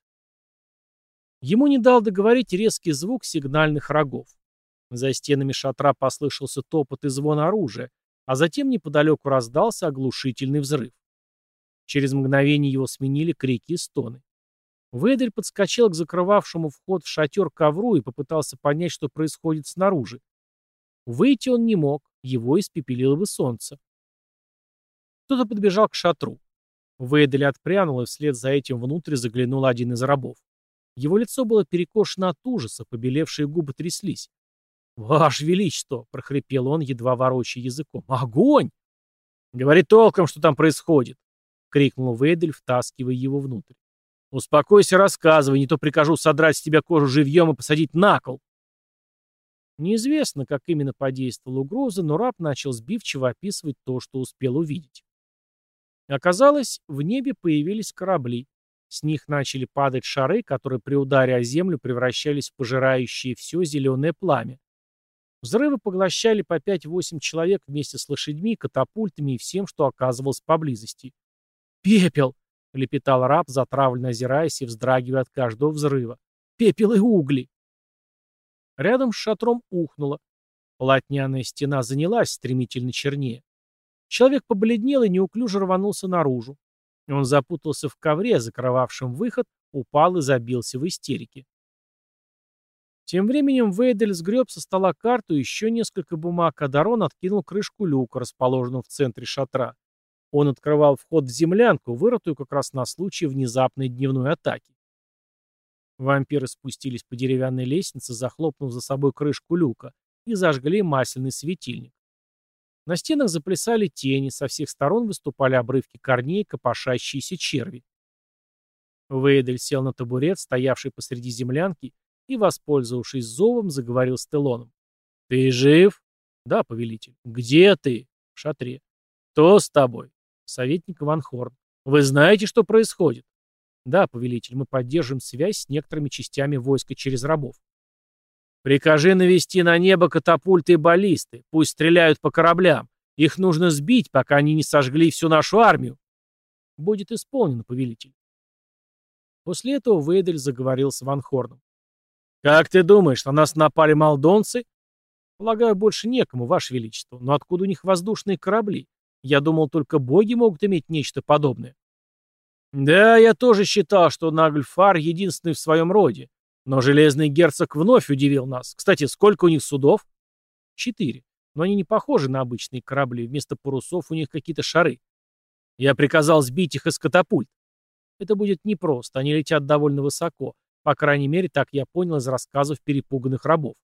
Ему не дал договорить резкий звук сигнальных рогов. За стенами шатра послышался топот и звон оружия, а затем неподалеку раздался оглушительный взрыв. Через мгновение его сменили крики и стоны. Ведель подскочил к закрывавшему вход в шатер ковру и попытался понять, что происходит снаружи. Выйти он не мог, его испепелило бы солнце. Кто-то подбежал к шатру. Вейдель отпрянул, и вслед за этим внутрь заглянул один из рабов. Его лицо было перекошено от ужаса, побелевшие губы тряслись. «Ваше Величество!» — прохрипел он, едва ворочая языком. «Огонь!» «Говори толком, что там происходит!» — крикнул Вейдель, втаскивая его внутрь. «Успокойся, рассказывай, не то прикажу содрать с тебя кожу живьем и посадить на кол». Неизвестно, как именно подействовала угроза, но раб начал сбивчиво описывать то, что успел увидеть. Оказалось, в небе появились корабли. С них начали падать шары, которые при ударе о землю превращались в пожирающие все зеленое пламя. Взрывы поглощали по 5-8 человек вместе с лошадьми, катапультами и всем, что оказывалось поблизости. «Пепел!» — лепетал раб, затравленно озираясь и вздрагивая от каждого взрыва. «Пепел и угли!» Рядом с шатром ухнуло. Полотняная стена занялась, стремительно чернее. Человек побледнел и неуклюже рванулся наружу. Он запутался в ковре, закрывавшем выход, упал и забился в истерике. Тем временем Вейдель сгреб со стола карту и еще несколько бумаг, а Дарон откинул крышку люка, расположенного в центре шатра. Он открывал вход в землянку, вырытую как раз на случай внезапной дневной атаки. Вампиры спустились по деревянной лестнице, захлопнув за собой крышку люка, и зажгли масляный светильник. На стенах заплясали тени, со всех сторон выступали обрывки корней, копошащиеся черви. Вейдель сел на табурет, стоявший посреди землянки, и, воспользовавшись зовом, заговорил с Телоном. «Ты жив?» «Да, повелитель». «Где ты?» «В шатре». «Кто с тобой?» «Советник Ван Хорн». «Вы знаете, что происходит?» «Да, повелитель, мы поддерживаем связь с некоторыми частями войска через рабов». Прикажи навести на небо катапульты и баллисты. Пусть стреляют по кораблям. Их нужно сбить, пока они не сожгли всю нашу армию. Будет исполнено, повелитель. После этого Вейдель заговорил с Ван Хорном. «Как ты думаешь, на нас напали молдонцы?» «Полагаю, больше некому, Ваше Величество. Но откуда у них воздушные корабли? Я думал, только боги могут иметь нечто подобное». «Да, я тоже считал, что Нагльфар единственный в своем роде. Но Железный Герцог вновь удивил нас. Кстати, сколько у них судов? Четыре. Но они не похожи на обычные корабли. Вместо парусов у них какие-то шары. Я приказал сбить их из катапульт. Это будет непросто. Они летят довольно высоко. По крайней мере, так я понял из рассказов перепуганных рабов.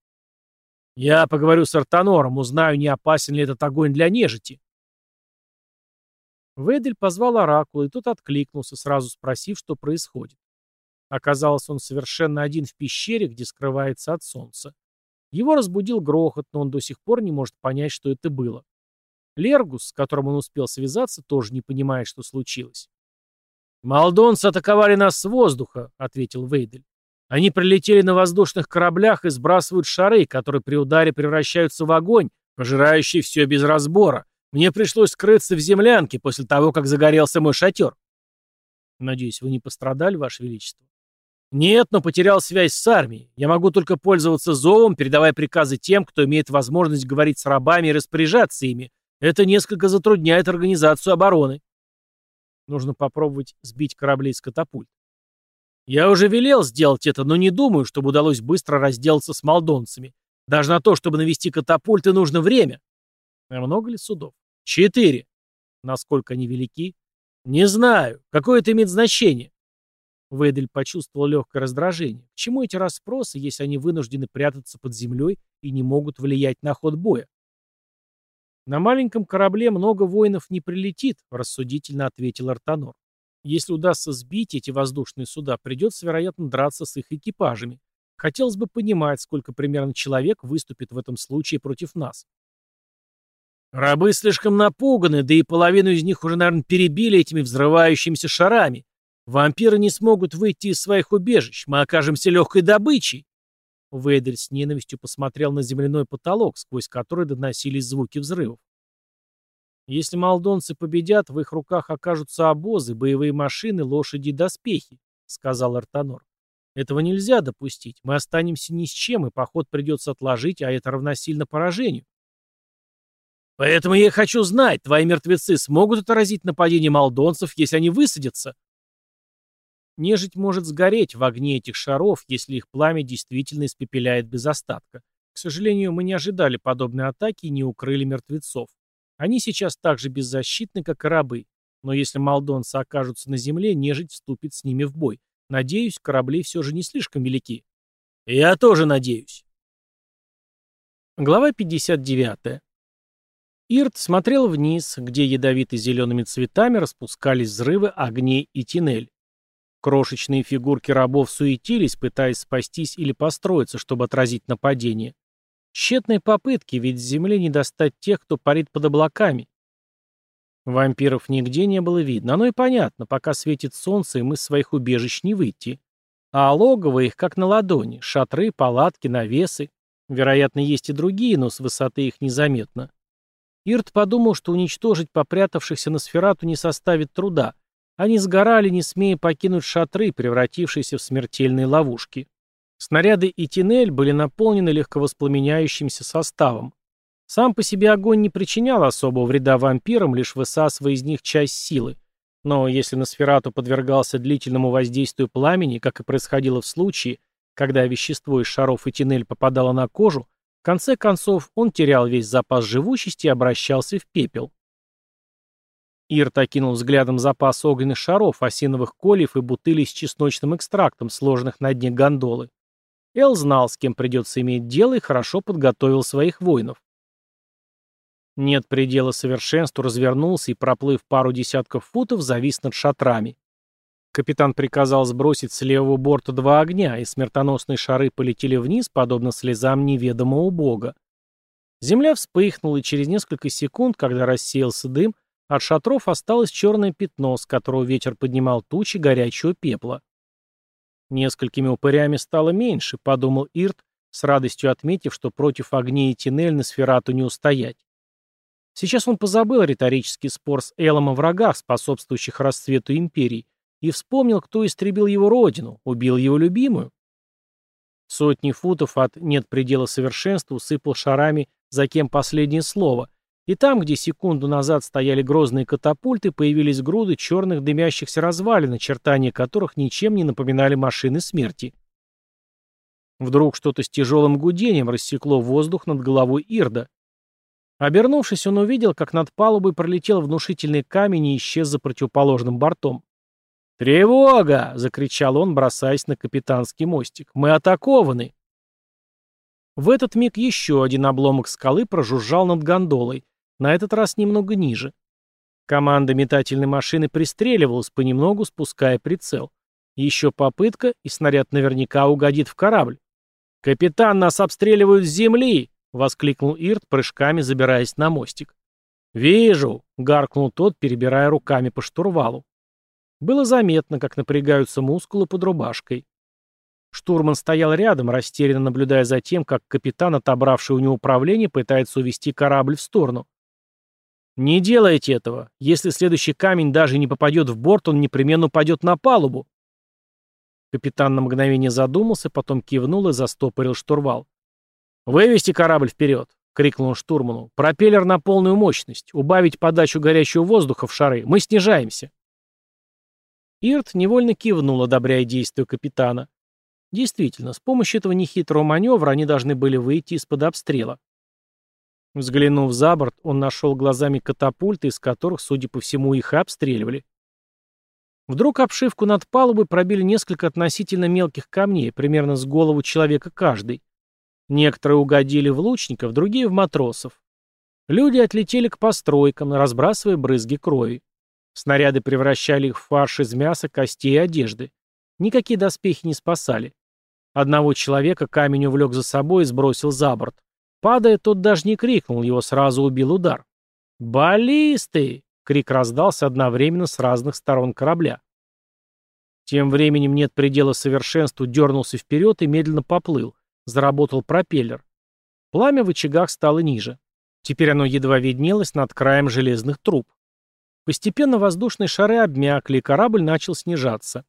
Я поговорю с Артанором, узнаю, не опасен ли этот огонь для нежити. Ведель позвал Оракула, и тот откликнулся, сразу спросив, что происходит. Оказалось, он совершенно один в пещере, где скрывается от солнца. Его разбудил грохот, но он до сих пор не может понять, что это было. Лергус, с которым он успел связаться, тоже не понимает, что случилось. «Молдонцы атаковали нас с воздуха», — ответил Вейдель. «Они прилетели на воздушных кораблях и сбрасывают шары, которые при ударе превращаются в огонь, пожирающий все без разбора. Мне пришлось скрыться в землянке после того, как загорелся мой шатер». «Надеюсь, вы не пострадали, Ваше Величество?» Нет, но потерял связь с армией. Я могу только пользоваться зовом, передавая приказы тем, кто имеет возможность говорить с рабами и распоряжаться ими. Это несколько затрудняет организацию обороны. Нужно попробовать сбить корабли из катапульт. Я уже велел сделать это, но не думаю, чтобы удалось быстро разделаться с молдонцами. Даже на то, чтобы навести катапульты, нужно время. А много ли судов? Четыре. Насколько они велики? Не знаю. Какое это имеет значение? Вейдель почувствовал легкое раздражение. К чему эти расспросы, если они вынуждены прятаться под землей и не могут влиять на ход боя? «На маленьком корабле много воинов не прилетит», — рассудительно ответил Артанор. «Если удастся сбить эти воздушные суда, придется, вероятно, драться с их экипажами. Хотелось бы понимать, сколько примерно человек выступит в этом случае против нас». «Рабы слишком напуганы, да и половину из них уже, наверное, перебили этими взрывающимися шарами», Вампиры не смогут выйти из своих убежищ, мы окажемся легкой добычей. Вейдель с ненавистью посмотрел на земляной потолок, сквозь который доносились звуки взрывов. Если молдонцы победят, в их руках окажутся обозы, боевые машины, лошади и доспехи, сказал Артанор. Этого нельзя допустить. Мы останемся ни с чем, и поход придется отложить, а это равносильно поражению. Поэтому я хочу знать, твои мертвецы смогут отразить нападение молдонцев, если они высадятся? Нежить может сгореть в огне этих шаров, если их пламя действительно испепеляет без остатка. К сожалению, мы не ожидали подобной атаки и не укрыли мертвецов. Они сейчас так же беззащитны, как и рабы. Но если молдонцы окажутся на земле, нежить вступит с ними в бой. Надеюсь, корабли все же не слишком велики. Я тоже надеюсь. Глава 59. Ирт смотрел вниз, где ядовито-зелеными цветами распускались взрывы огней и тинель. Крошечные фигурки рабов суетились, пытаясь спастись или построиться, чтобы отразить нападение. Тщетные попытки, ведь с земли не достать тех, кто парит под облаками. Вампиров нигде не было видно. Оно и понятно, пока светит солнце, им из своих убежищ не выйти. А логово их как на ладони. Шатры, палатки, навесы. Вероятно, есть и другие, но с высоты их незаметно. Ирт подумал, что уничтожить попрятавшихся на сферату не составит труда. Они сгорали, не смея покинуть шатры, превратившиеся в смертельные ловушки. Снаряды и тинель были наполнены легковоспламеняющимся составом. Сам по себе огонь не причинял особого вреда вампирам, лишь высасывая из них часть силы. Но если на сферату подвергался длительному воздействию пламени, как и происходило в случае, когда вещество из шаров и тинель попадало на кожу, конце концов он терял весь запас живучести и обращался в пепел. Ирт окинул взглядом запас огненных шаров, осиновых кольев и бутылей с чесночным экстрактом, сложенных на дне гондолы. Эл знал, с кем придется иметь дело, и хорошо подготовил своих воинов. Нет предела совершенству, развернулся и, проплыв пару десятков футов, завис над шатрами. Капитан приказал сбросить с левого борта два огня, и смертоносные шары полетели вниз, подобно слезам неведомого бога. Земля вспыхнула, и через несколько секунд, когда рассеялся дым, от шатров осталось черное пятно, с которого ветер поднимал тучи горячего пепла. Несколькими упырями стало меньше, подумал Ирт, с радостью отметив, что против огней и тинель на сферату не устоять. Сейчас он позабыл риторический спор с Элом о врагах, способствующих расцвету империи, и вспомнил, кто истребил его родину, убил его любимую. Сотни футов от «нет предела совершенства» усыпал шарами за кем последнее слово, и там, где секунду назад стояли грозные катапульты, появились груды черных дымящихся развалин, очертания которых ничем не напоминали машины смерти. Вдруг что-то с тяжелым гудением рассекло воздух над головой Ирда. Обернувшись, он увидел, как над палубой пролетел внушительный камень и исчез за противоположным бортом. «Тревога!» — закричал он, бросаясь на капитанский мостик. «Мы атакованы!» В этот миг еще один обломок скалы прожужжал над гондолой, на этот раз немного ниже. Команда метательной машины пристреливалась, понемногу спуская прицел. Еще попытка, и снаряд наверняка угодит в корабль. «Капитан, нас обстреливают с земли!» — воскликнул Ирт, прыжками забираясь на мостик. «Вижу!» — гаркнул тот, перебирая руками по штурвалу. Было заметно, как напрягаются мускулы под рубашкой. Штурман стоял рядом, растерянно наблюдая за тем, как капитан, отобравший у него управление, пытается увести корабль в сторону. «Не делайте этого. Если следующий камень даже не попадет в борт, он непременно упадет на палубу». Капитан на мгновение задумался, потом кивнул и застопорил штурвал. «Вывести корабль вперед!» — крикнул он штурману. «Пропеллер на полную мощность. Убавить подачу горячего воздуха в шары. Мы снижаемся». Ирт невольно кивнул, одобряя действия капитана. Действительно, с помощью этого нехитрого маневра они должны были выйти из-под обстрела. Взглянув за борт, он нашел глазами катапульты, из которых, судя по всему, их обстреливали. Вдруг обшивку над палубой пробили несколько относительно мелких камней, примерно с голову человека каждый. Некоторые угодили в лучников, другие в матросов. Люди отлетели к постройкам, разбрасывая брызги крови. Снаряды превращали их в фарш из мяса, костей и одежды. Никакие доспехи не спасали. Одного человека камень увлек за собой и сбросил за борт. Падая, тот даже не крикнул, его сразу убил удар. «Баллисты!» — крик раздался одновременно с разных сторон корабля. Тем временем нет предела совершенству дернулся вперед и медленно поплыл. Заработал пропеллер. Пламя в очагах стало ниже. Теперь оно едва виднелось над краем железных труб. Постепенно воздушные шары обмякли, и корабль начал снижаться.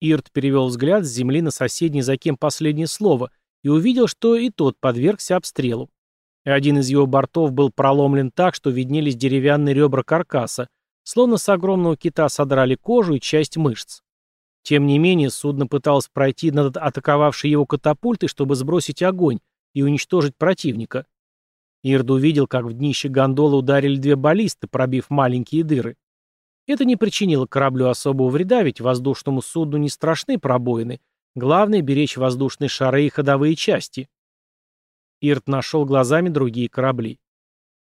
Ирт перевел взгляд с земли на соседний за кем последнее слово и увидел, что и тот подвергся обстрелу. Один из его бортов был проломлен так, что виднелись деревянные ребра каркаса, словно с огромного кита содрали кожу и часть мышц. Тем не менее, судно пыталось пройти над атаковавшей его катапультой, чтобы сбросить огонь и уничтожить противника. Ирд увидел, как в днище гондолы ударили две баллисты, пробив маленькие дыры. Это не причинило кораблю особого вреда, ведь воздушному судну не страшны пробоины. Главное — беречь воздушные шары и ходовые части. Ирт нашел глазами другие корабли.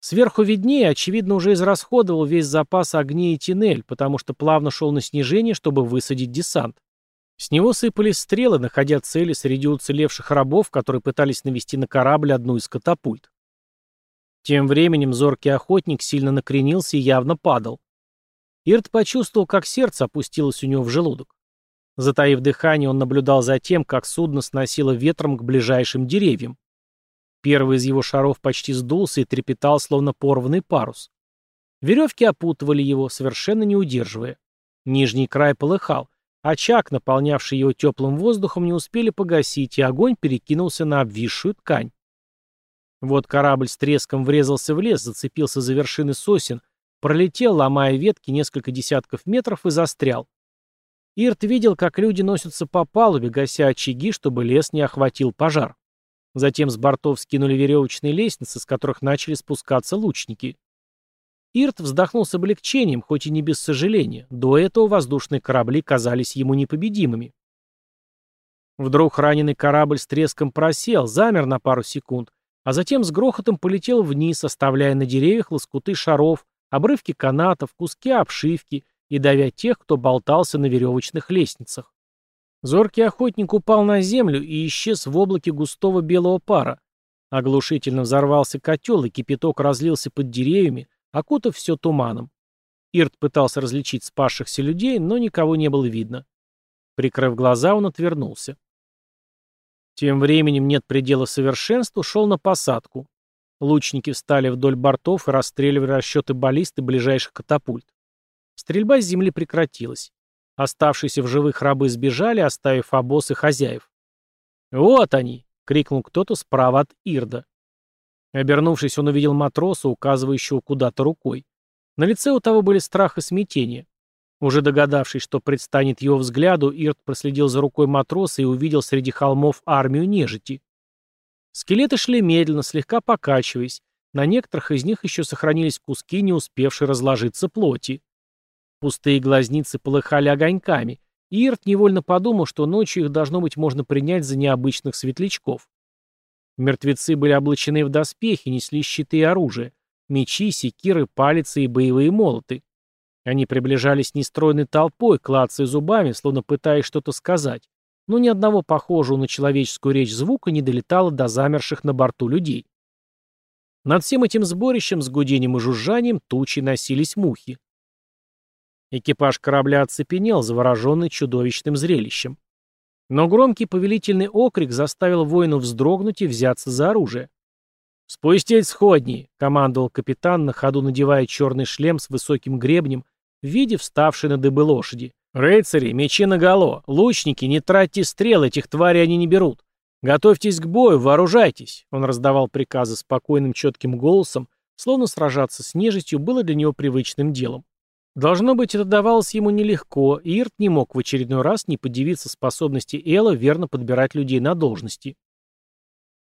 Сверху виднее, очевидно, уже израсходовал весь запас огней и тинель, потому что плавно шел на снижение, чтобы высадить десант. С него сыпались стрелы, находя цели среди уцелевших рабов, которые пытались навести на корабль одну из катапульт. Тем временем зоркий охотник сильно накренился и явно падал. Ирт почувствовал, как сердце опустилось у него в желудок. Затаив дыхание, он наблюдал за тем, как судно сносило ветром к ближайшим деревьям. Первый из его шаров почти сдулся и трепетал, словно порванный парус. Веревки опутывали его, совершенно не удерживая. Нижний край полыхал. Очаг, наполнявший его теплым воздухом, не успели погасить, и огонь перекинулся на обвисшую ткань. Вот корабль с треском врезался в лес, зацепился за вершины сосен, пролетел, ломая ветки несколько десятков метров и застрял. Ирт видел, как люди носятся по палубе, гася очаги, чтобы лес не охватил пожар. Затем с бортов скинули веревочные лестницы, с которых начали спускаться лучники. Ирт вздохнул с облегчением, хоть и не без сожаления. До этого воздушные корабли казались ему непобедимыми. Вдруг раненый корабль с треском просел, замер на пару секунд, а затем с грохотом полетел вниз, оставляя на деревьях лоскуты шаров, обрывки канатов, куски обшивки и давя тех, кто болтался на веревочных лестницах. Зоркий охотник упал на землю и исчез в облаке густого белого пара. Оглушительно взорвался котел, и кипяток разлился под деревьями, окутав все туманом. Ирт пытался различить спасшихся людей, но никого не было видно. Прикрыв глаза, он отвернулся. Тем временем нет предела совершенству, шел на посадку. Лучники встали вдоль бортов и расстреливали расчеты баллисты ближайших катапульт. Стрельба с земли прекратилась. Оставшиеся в живых рабы сбежали, оставив обоз и хозяев. «Вот они!» — крикнул кто-то справа от Ирда. Обернувшись, он увидел матроса, указывающего куда-то рукой. На лице у того были страх и смятение. Уже догадавшись, что предстанет его взгляду, Ирт проследил за рукой матроса и увидел среди холмов армию нежити. Скелеты шли медленно, слегка покачиваясь. На некоторых из них еще сохранились куски, не успевшие разложиться плоти. Пустые глазницы полыхали огоньками, Ирт невольно подумал, что ночью их, должно быть, можно принять за необычных светлячков. Мертвецы были облачены в доспехи, несли щиты и оружие, мечи, секиры, палицы и боевые молоты. Они приближались нестройной толпой, клацая зубами, словно пытаясь что-то сказать, но ни одного похожего на человеческую речь звука не долетало до замерших на борту людей. Над всем этим сборищем с гудением и жужжанием тучи носились мухи. Экипаж корабля оцепенел, завороженный чудовищным зрелищем. Но громкий повелительный окрик заставил воину вздрогнуть и взяться за оружие. «Спустить сходни!» — командовал капитан, на ходу надевая черный шлем с высоким гребнем, в виде вставшей на дыбы лошади. «Рыцари, мечи наголо! Лучники, не тратьте стрел, этих тварей они не берут! Готовьтесь к бою, вооружайтесь!» Он раздавал приказы спокойным четким голосом, словно сражаться с нежитью было для него привычным делом. Должно быть, это давалось ему нелегко, и Ирт не мог в очередной раз не подивиться способности Элла верно подбирать людей на должности.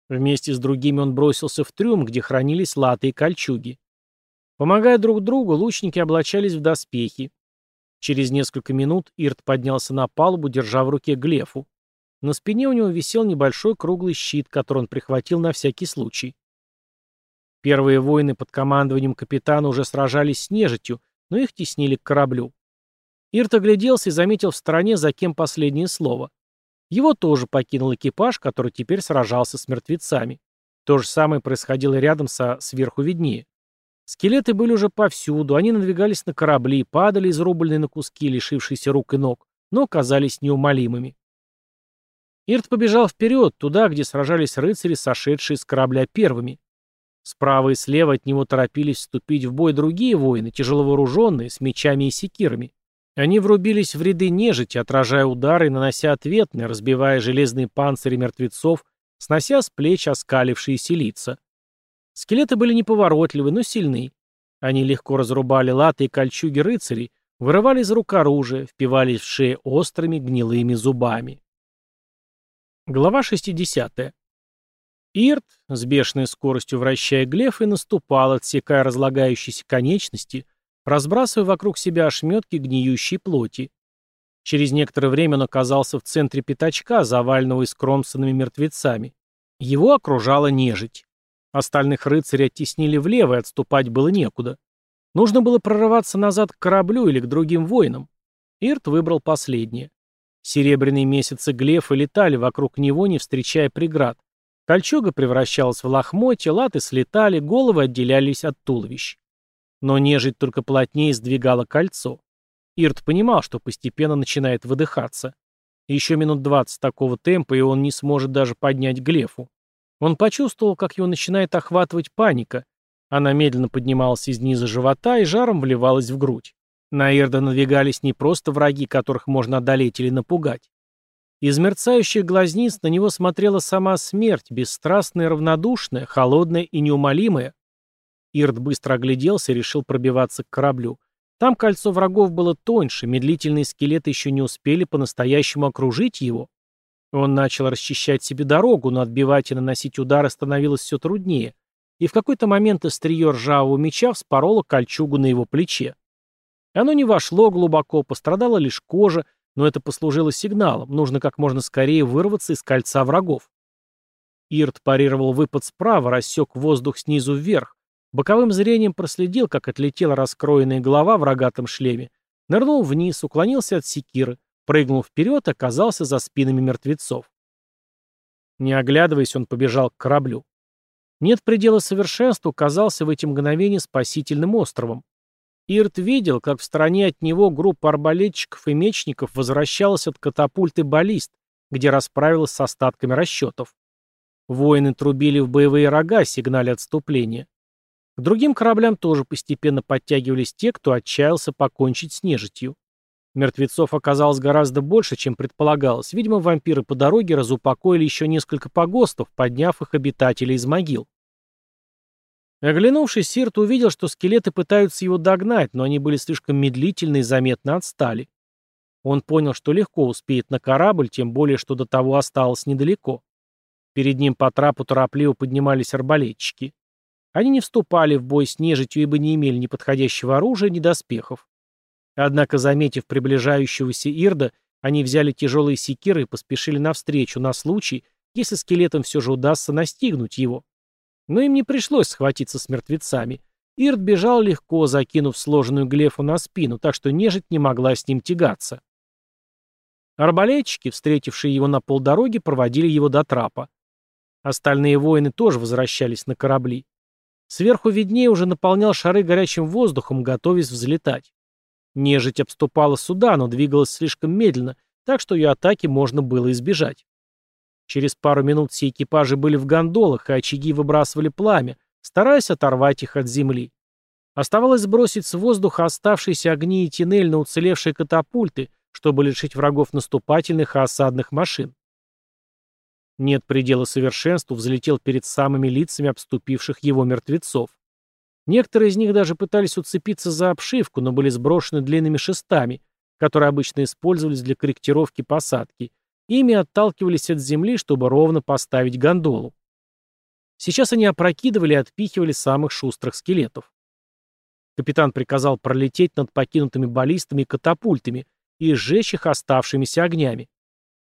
Вместе с другими он бросился в трюм, где хранились латы и кольчуги. Помогая друг другу, лучники облачались в доспехи. Через несколько минут Ирт поднялся на палубу, держа в руке глефу. На спине у него висел небольшой круглый щит, который он прихватил на всякий случай. Первые воины под командованием капитана уже сражались с нежитью, но их теснили к кораблю. Ирт огляделся и заметил в стороне, за кем последнее слово. Его тоже покинул экипаж, который теперь сражался с мертвецами. То же самое происходило рядом со сверху виднее. Скелеты были уже повсюду, они надвигались на корабли, падали изрубленные на куски, лишившиеся рук и ног, но казались неумолимыми. Ирт побежал вперед, туда, где сражались рыцари, сошедшие с корабля первыми. Справа и слева от него торопились вступить в бой другие воины, тяжело вооруженные, с мечами и секирами. Они врубились в ряды нежити, отражая удары и нанося ответные, разбивая железные панцири мертвецов, снося с плеч оскалившиеся лица. Скелеты были неповоротливы, но сильны. Они легко разрубали латы и кольчуги рыцарей, вырывали из рук оружие, впивались в шеи острыми гнилыми зубами. Глава 60. Ирт, с бешеной скоростью вращая глеф, и наступал, отсекая разлагающиеся конечности, разбрасывая вокруг себя ошметки гниющей плоти. Через некоторое время он оказался в центре пятачка, заваленного искромсанными мертвецами. Его окружала нежить. Остальных рыцарей оттеснили влево, и отступать было некуда. Нужно было прорываться назад к кораблю или к другим воинам. Ирт выбрал последнее. Серебряные месяцы Глефа летали вокруг него, не встречая преград. Кольчуга превращалась в лохмотья, латы слетали, головы отделялись от туловищ. Но нежить только плотнее сдвигала кольцо. Ирт понимал, что постепенно начинает выдыхаться. Еще минут двадцать такого темпа, и он не сможет даже поднять Глефу. Он почувствовал, как его начинает охватывать паника. Она медленно поднималась из низа живота и жаром вливалась в грудь. На Ирда надвигались не просто враги, которых можно одолеть или напугать. Из мерцающих глазниц на него смотрела сама смерть, бесстрастная, равнодушная, холодная и неумолимая. Ирд быстро огляделся и решил пробиваться к кораблю. Там кольцо врагов было тоньше, медлительные скелеты еще не успели по-настоящему окружить его. Он начал расчищать себе дорогу, но отбивать и наносить удары становилось все труднее, и в какой-то момент острие ржавого меча вспороло кольчугу на его плече. Оно не вошло глубоко, пострадала лишь кожа, но это послужило сигналом, нужно как можно скорее вырваться из кольца врагов. Ирт парировал выпад справа, рассек воздух снизу вверх, боковым зрением проследил, как отлетела раскроенная голова в рогатом шлеме, нырнул вниз, уклонился от секиры, Прыгнул вперед оказался за спинами мертвецов. Не оглядываясь, он побежал к кораблю. Нет предела совершенству казался в эти мгновения спасительным островом. Ирт видел, как в стороне от него группа арбалетчиков и мечников возвращалась от катапульты баллист, где расправилась с остатками расчетов. Воины трубили в боевые рога, сигналя отступления. К другим кораблям тоже постепенно подтягивались те, кто отчаялся покончить с нежитью. Мертвецов оказалось гораздо больше, чем предполагалось. Видимо, вампиры по дороге разупокоили еще несколько погостов, подняв их обитателей из могил. Оглянувшись, Сирт увидел, что скелеты пытаются его догнать, но они были слишком медлительны и заметно отстали. Он понял, что легко успеет на корабль, тем более, что до того осталось недалеко. Перед ним по трапу торопливо поднимались арбалетчики. Они не вступали в бой с нежитью, ибо не имели ни подходящего оружия, ни доспехов. Однако, заметив приближающегося Ирда, они взяли тяжелые секиры и поспешили навстречу на случай, если скелетам все же удастся настигнуть его. Но им не пришлось схватиться с мертвецами. Ирд бежал легко, закинув сложенную глефу на спину, так что нежить не могла с ним тягаться. Арбалетчики, встретившие его на полдороги, проводили его до трапа. Остальные воины тоже возвращались на корабли. Сверху виднее уже наполнял шары горячим воздухом, готовясь взлетать. Нежить обступала суда, но двигалась слишком медленно, так что ее атаки можно было избежать. Через пару минут все экипажи были в гондолах, и очаги выбрасывали пламя, стараясь оторвать их от земли. Оставалось сбросить с воздуха оставшиеся огни и тинель на уцелевшие катапульты, чтобы лишить врагов наступательных и осадных машин. Нет предела совершенству взлетел перед самыми лицами обступивших его мертвецов. Некоторые из них даже пытались уцепиться за обшивку, но были сброшены длинными шестами, которые обычно использовались для корректировки посадки. Ими отталкивались от земли, чтобы ровно поставить гондолу. Сейчас они опрокидывали и отпихивали самых шустрых скелетов. Капитан приказал пролететь над покинутыми баллистами и катапультами и сжечь их оставшимися огнями.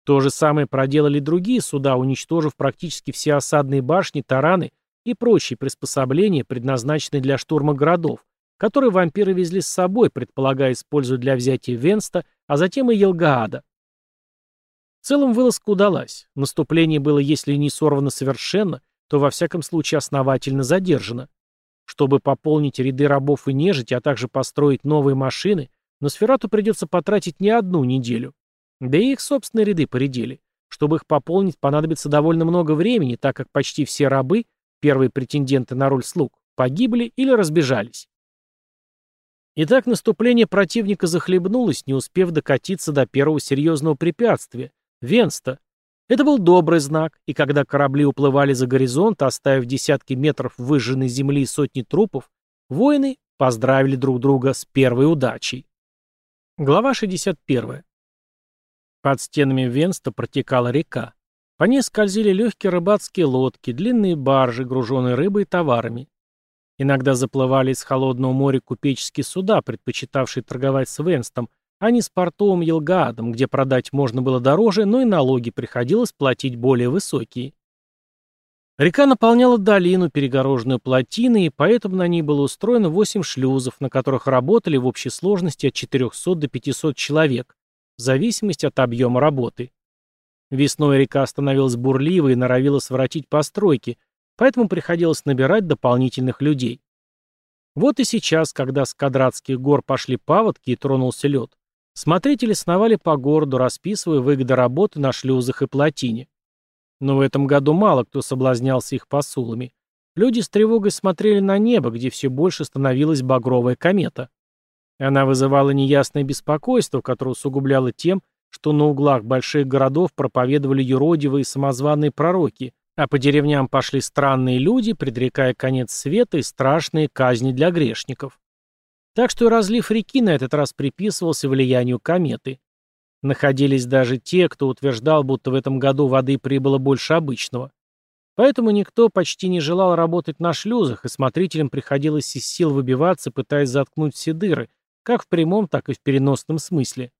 То же самое проделали другие суда, уничтожив практически все осадные башни, тараны и прочие приспособления, предназначенные для штурма городов, которые вампиры везли с собой, предполагая использовать для взятия Венста, а затем и Елгаада. В целом вылазка удалась. Наступление было, если не сорвано совершенно, то во всяком случае основательно задержано. Чтобы пополнить ряды рабов и нежити, а также построить новые машины, Носферату придется потратить не одну неделю. Да и их собственные ряды поредели. Чтобы их пополнить, понадобится довольно много времени, так как почти все рабы Первые претенденты на роль слуг погибли или разбежались. Итак, наступление противника захлебнулось, не успев докатиться до первого серьезного препятствия – Венста. Это был добрый знак, и когда корабли уплывали за горизонт, оставив десятки метров выжженной земли и сотни трупов, воины поздравили друг друга с первой удачей. Глава 61. Под стенами Венста протекала река. По ней скользили легкие рыбацкие лодки, длинные баржи, груженные рыбой и товарами. Иногда заплывали из холодного моря купеческие суда, предпочитавшие торговать с Венстом, а не с портовым Елгаадом, где продать можно было дороже, но и налоги приходилось платить более высокие. Река наполняла долину, перегороженную плотиной, и поэтому на ней было устроено 8 шлюзов, на которых работали в общей сложности от 400 до 500 человек, в зависимости от объема работы. Весной река становилась бурливой и норовила своротить постройки, поэтому приходилось набирать дополнительных людей. Вот и сейчас, когда с Кадратских гор пошли паводки и тронулся лед, смотрители сновали по городу, расписывая выгоды работы на шлюзах и плотине. Но в этом году мало кто соблазнялся их посулами. Люди с тревогой смотрели на небо, где все больше становилась багровая комета. Она вызывала неясное беспокойство, которое усугубляло тем, что на углах больших городов проповедовали юродивые самозваные пророки, а по деревням пошли странные люди, предрекая конец света и страшные казни для грешников. Так что и разлив реки на этот раз приписывался влиянию кометы. Находились даже те, кто утверждал, будто в этом году воды прибыло больше обычного. Поэтому никто почти не желал работать на шлюзах, и смотрителям приходилось из сил выбиваться, пытаясь заткнуть все дыры, как в прямом, так и в переносном смысле.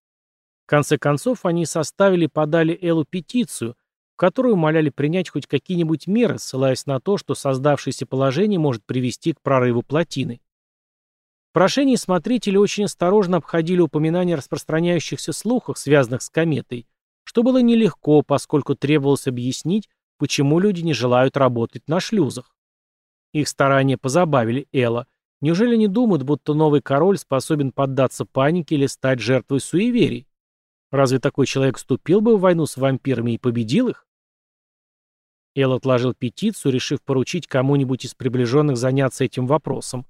В конце концов, они составили и подали Эллу петицию, в которой умоляли принять хоть какие-нибудь меры, ссылаясь на то, что создавшееся положение может привести к прорыву плотины. В прошении смотрители очень осторожно обходили упоминания о распространяющихся слухах, связанных с кометой, что было нелегко, поскольку требовалось объяснить, почему люди не желают работать на шлюзах. Их старания позабавили Элла. Неужели не думают, будто новый король способен поддаться панике или стать жертвой суеверий? Разве такой человек вступил бы в войну с вампирами и победил их? Эл отложил петицию, решив поручить кому-нибудь из приближенных заняться этим вопросом.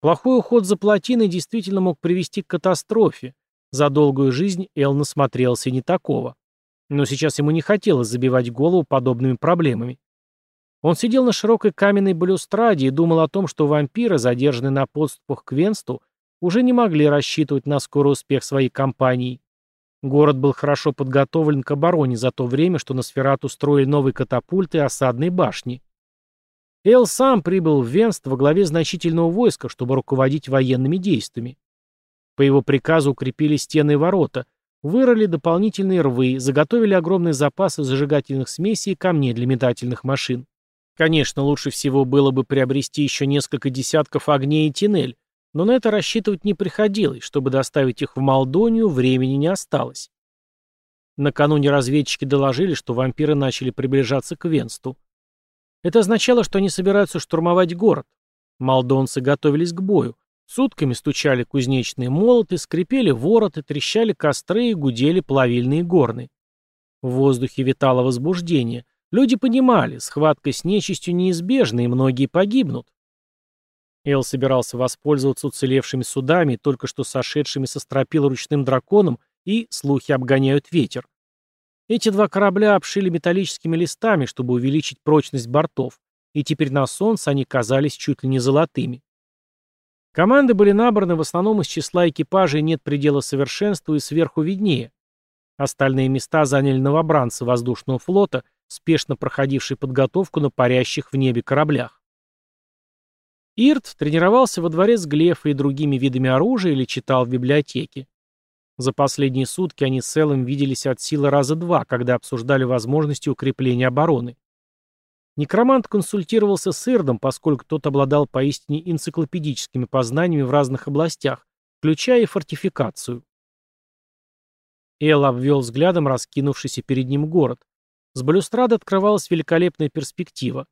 Плохой уход за плотиной действительно мог привести к катастрофе. За долгую жизнь Эл насмотрелся не такого. Но сейчас ему не хотелось забивать голову подобными проблемами. Он сидел на широкой каменной балюстраде и думал о том, что вампиры, задержанные на подступах к Венсту, уже не могли рассчитывать на скорый успех своей кампании. Город был хорошо подготовлен к обороне за то время, что на Сферату строили новые катапульты и осадные башни. Эл сам прибыл в Венст во главе значительного войска, чтобы руководить военными действиями. По его приказу укрепили стены и ворота, вырыли дополнительные рвы, заготовили огромные запасы зажигательных смесей и камней для метательных машин. Конечно, лучше всего было бы приобрести еще несколько десятков огней и тинель, но на это рассчитывать не приходилось, чтобы доставить их в Молдонию, времени не осталось. Накануне разведчики доложили, что вампиры начали приближаться к Венсту. Это означало, что они собираются штурмовать город. Молдонцы готовились к бою. Сутками стучали кузнечные молоты, скрипели вороты, трещали костры и гудели плавильные горны. В воздухе витало возбуждение. Люди понимали, схватка с нечистью неизбежна, и многие погибнут. Эл собирался воспользоваться уцелевшими судами, только что сошедшими со стропил ручным драконом, и слухи обгоняют ветер. Эти два корабля обшили металлическими листами, чтобы увеличить прочность бортов, и теперь на солнце они казались чуть ли не золотыми. Команды были набраны в основном из числа экипажей нет предела совершенству и сверху виднее. Остальные места заняли новобранцы воздушного флота, спешно проходившие подготовку на парящих в небе кораблях. Ирт тренировался во дворе с Глефой и другими видами оружия или читал в библиотеке. За последние сутки они с Эллом виделись от силы раза два, когда обсуждали возможности укрепления обороны. Некромант консультировался с Ирдом, поскольку тот обладал поистине энциклопедическими познаниями в разных областях, включая и фортификацию. Эл обвел взглядом раскинувшийся перед ним город. С балюстрады открывалась великолепная перспектива.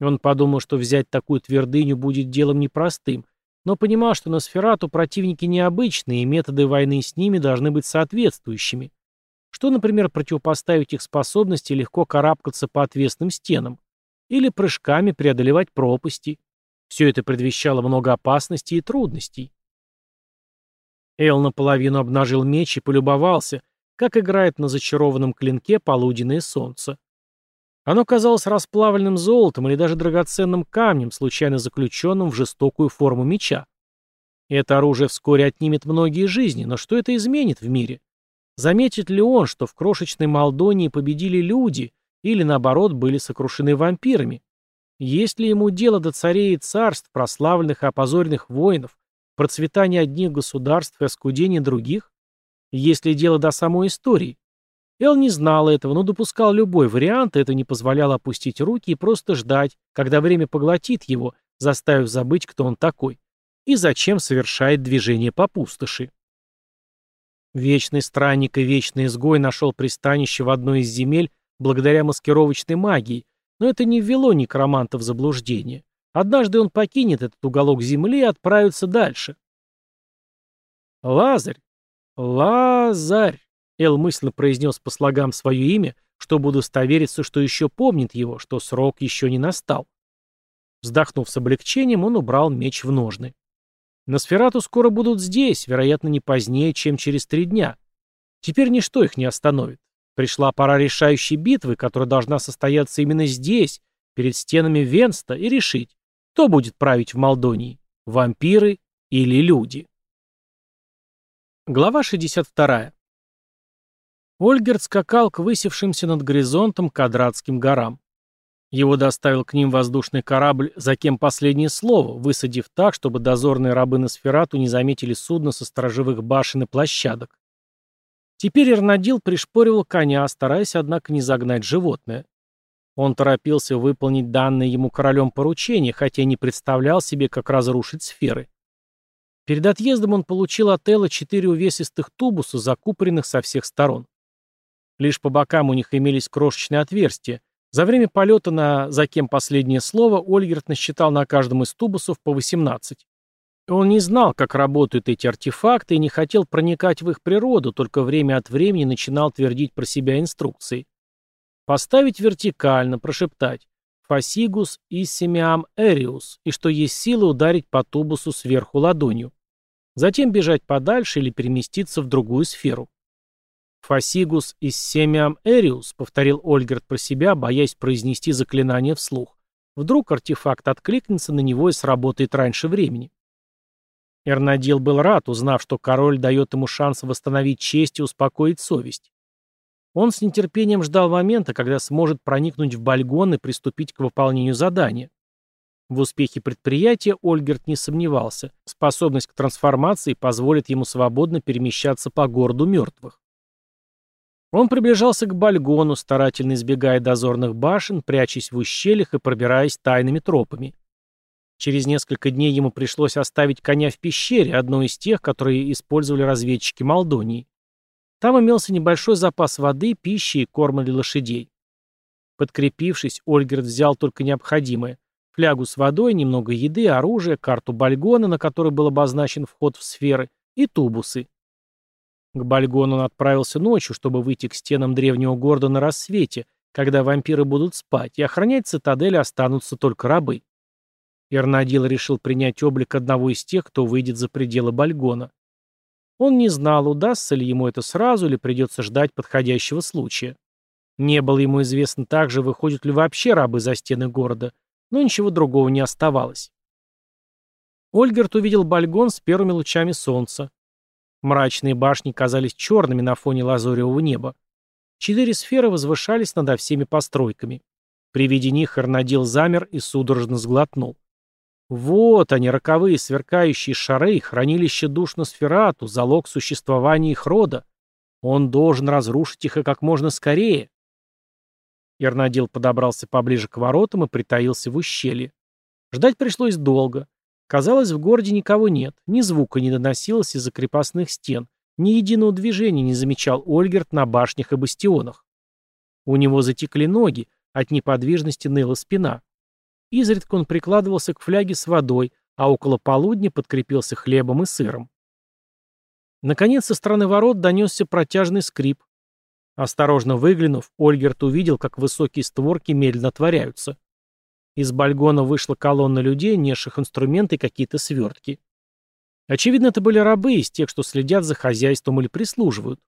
Он подумал, что взять такую твердыню будет делом непростым, но понимал, что на Сферату противники необычные, и методы войны с ними должны быть соответствующими. Что, например, противопоставить их способности легко карабкаться по отвесным стенам, или прыжками преодолевать пропасти. Все это предвещало много опасностей и трудностей. Эл наполовину обнажил меч и полюбовался, как играет на зачарованном клинке полуденное солнце. Оно казалось расплавленным золотом или даже драгоценным камнем, случайно заключенным в жестокую форму меча. Это оружие вскоре отнимет многие жизни, но что это изменит в мире? Заметит ли он, что в крошечной Молдонии победили люди, или наоборот были сокрушены вампирами? Есть ли ему дело до царей и царств, прославленных и опозоренных воинов, процветания одних государств и оскудения других? Есть ли дело до самой истории? Эл не знал этого, но допускал любой вариант, и это не позволяло опустить руки и просто ждать, когда время поглотит его, заставив забыть, кто он такой, и зачем совершает движение по пустоши. Вечный странник и вечный изгой нашел пристанище в одной из земель благодаря маскировочной магии, но это не ввело некроманта в заблуждение. Однажды он покинет этот уголок земли и отправится дальше. «Лазарь! Лазарь!» Эл мысленно произнес по слогам свое имя, чтобы удостовериться, что еще помнит его, что срок еще не настал. Вздохнув с облегчением, он убрал меч в ножны. Носферату скоро будут здесь, вероятно, не позднее, чем через три дня. Теперь ничто их не остановит. Пришла пора решающей битвы, которая должна состояться именно здесь, перед стенами Венста, и решить, кто будет править в Молдонии, вампиры или люди. Глава 62. Ольгерт скакал к высевшимся над горизонтом Кадратским горам. Его доставил к ним воздушный корабль «За кем последнее слово», высадив так, чтобы дозорные рабы на сферату не заметили судно со сторожевых башен и площадок. Теперь Эрнадил пришпоривал коня, стараясь, однако, не загнать животное. Он торопился выполнить данное ему королем поручение, хотя не представлял себе, как разрушить сферы. Перед отъездом он получил от Элла четыре увесистых тубуса, закупоренных со всех сторон. Лишь по бокам у них имелись крошечные отверстия, за время полета на «За кем последнее слово» Ольгерт насчитал на каждом из тубусов по 18. Он не знал, как работают эти артефакты и не хотел проникать в их природу, только время от времени начинал твердить про себя инструкции. Поставить вертикально, прошептать «Фасигус иссимиам эриус» и что есть сила ударить по тубусу сверху ладонью. Затем бежать подальше или переместиться в другую сферу. «Фасигус из семиам эриус», — повторил Ольгерт про себя, боясь произнести заклинание вслух. Вдруг артефакт откликнется на него и сработает раньше времени. Эрнадил был рад, узнав, что король дает ему шанс восстановить честь и успокоить совесть. Он с нетерпением ждал момента, когда сможет проникнуть в Бальгон и приступить к выполнению задания. В успехе предприятия Ольгерт не сомневался. Способность к трансформации позволит ему свободно перемещаться по городу мертвых. Он приближался к Бальгону, старательно избегая дозорных башен, прячась в ущельях и пробираясь тайными тропами. Через несколько дней ему пришлось оставить коня в пещере, одной из тех, которые использовали разведчики Молдонии. Там имелся небольшой запас воды, пищи и корма для лошадей. Подкрепившись, Ольгерт взял только необходимое. Флягу с водой, немного еды, оружие, карту Бальгона, на которой был обозначен вход в сферы, и тубусы. К Бальгону он отправился ночью, чтобы выйти к стенам древнего города на рассвете, когда вампиры будут спать, и охранять цитадель останутся только рабы. Эрнадил решил принять облик одного из тех, кто выйдет за пределы Бальгона. Он не знал, удастся ли ему это сразу или придется ждать подходящего случая. Не было ему известно также, выходят ли вообще рабы за стены города, но ничего другого не оставалось. Ольгерт увидел Бальгон с первыми лучами солнца. Мрачные башни казались черными на фоне лазуревого неба. Четыре сферы возвышались над всеми постройками. При виде них Эрнадил замер и судорожно сглотнул. Вот они, роковые сверкающие шары, хранилище душ на сферату, залог существования их рода. Он должен разрушить их и как можно скорее. Эрнадил подобрался поближе к воротам и притаился в ущелье. Ждать пришлось долго. Казалось, в городе никого нет, ни звука не доносилось из-за крепостных стен, ни единого движения не замечал Ольгерт на башнях и бастионах. У него затекли ноги, от неподвижности ныла спина. Изредка он прикладывался к фляге с водой, а около полудня подкрепился хлебом и сыром. Наконец, со стороны ворот донесся протяжный скрип. Осторожно выглянув, Ольгерт увидел, как высокие створки медленно отворяются. Из бальгона вышла колонна людей, несших инструменты и какие-то свертки. Очевидно, это были рабы из тех, что следят за хозяйством или прислуживают.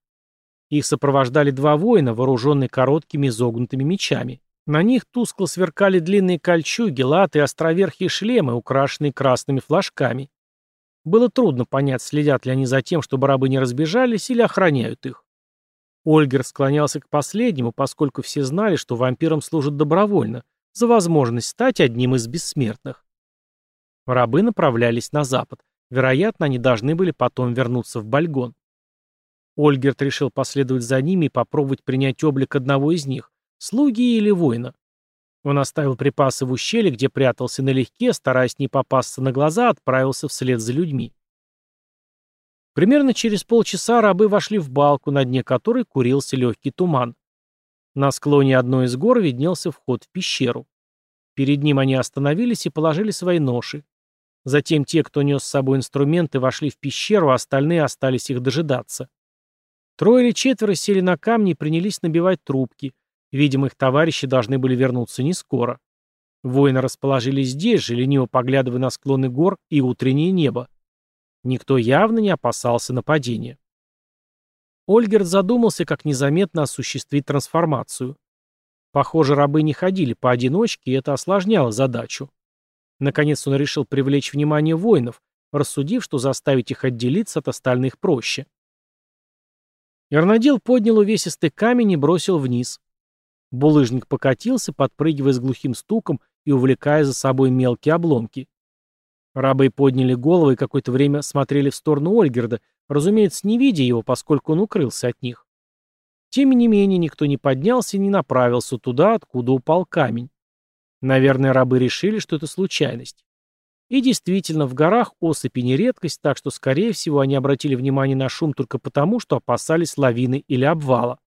Их сопровождали два воина, вооруженные короткими изогнутыми мечами. На них тускло сверкали длинные кольчуги, латы островерхие шлемы, украшенные красными флажками. Было трудно понять, следят ли они за тем, чтобы рабы не разбежались, или охраняют их. Ольгер склонялся к последнему, поскольку все знали, что вампирам служат добровольно, за возможность стать одним из бессмертных. Рабы направлялись на запад. Вероятно, они должны были потом вернуться в Бальгон. Ольгерт решил последовать за ними и попробовать принять облик одного из них, слуги или воина. Он оставил припасы в ущелье, где прятался налегке, стараясь не попасться на глаза, отправился вслед за людьми. Примерно через полчаса рабы вошли в балку, на дне которой курился легкий туман. На склоне одной из гор виднелся вход в пещеру. Перед ним они остановились и положили свои ноши. Затем те, кто нес с собой инструменты, вошли в пещеру, а остальные остались их дожидаться. Трое или четверо сели на камни и принялись набивать трубки. Видимо, их товарищи должны были вернуться не скоро. Воины расположились здесь же, лениво поглядывая на склоны гор и утреннее небо. Никто явно не опасался нападения. Ольгерт задумался, как незаметно осуществить трансформацию. Похоже, рабы не ходили поодиночке, и это осложняло задачу. Наконец он решил привлечь внимание воинов, рассудив, что заставить их отделиться от остальных проще. Эрнадил поднял увесистый камень и бросил вниз. Булыжник покатился, подпрыгивая с глухим стуком и увлекая за собой мелкие обломки. Рабы подняли головы и какое-то время смотрели в сторону Ольгерда, разумеется, не видя его, поскольку он укрылся от них. Тем не менее, никто не поднялся и не направился туда, откуда упал камень. Наверное, рабы решили, что это случайность. И действительно, в горах осыпи не редкость, так что, скорее всего, они обратили внимание на шум только потому, что опасались лавины или обвала.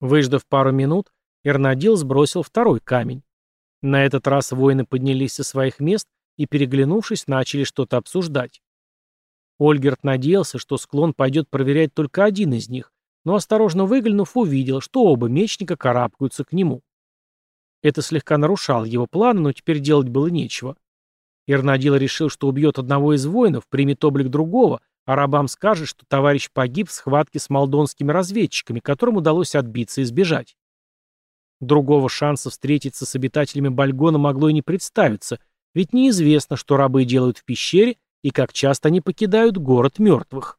Выждав пару минут, Эрнадил сбросил второй камень. На этот раз воины поднялись со своих мест и, переглянувшись, начали что-то обсуждать. Ольгерт надеялся, что склон пойдет проверять только один из них, но, осторожно выглянув, увидел, что оба мечника карабкаются к нему. Это слегка нарушало его планы, но теперь делать было нечего. Ирнадил решил, что убьет одного из воинов, примет облик другого, а рабам скажет, что товарищ погиб в схватке с молдонскими разведчиками, которым удалось отбиться и сбежать. Другого шанса встретиться с обитателями Бальгона могло и не представиться, ведь неизвестно, что рабы делают в пещере и как часто они покидают город мертвых.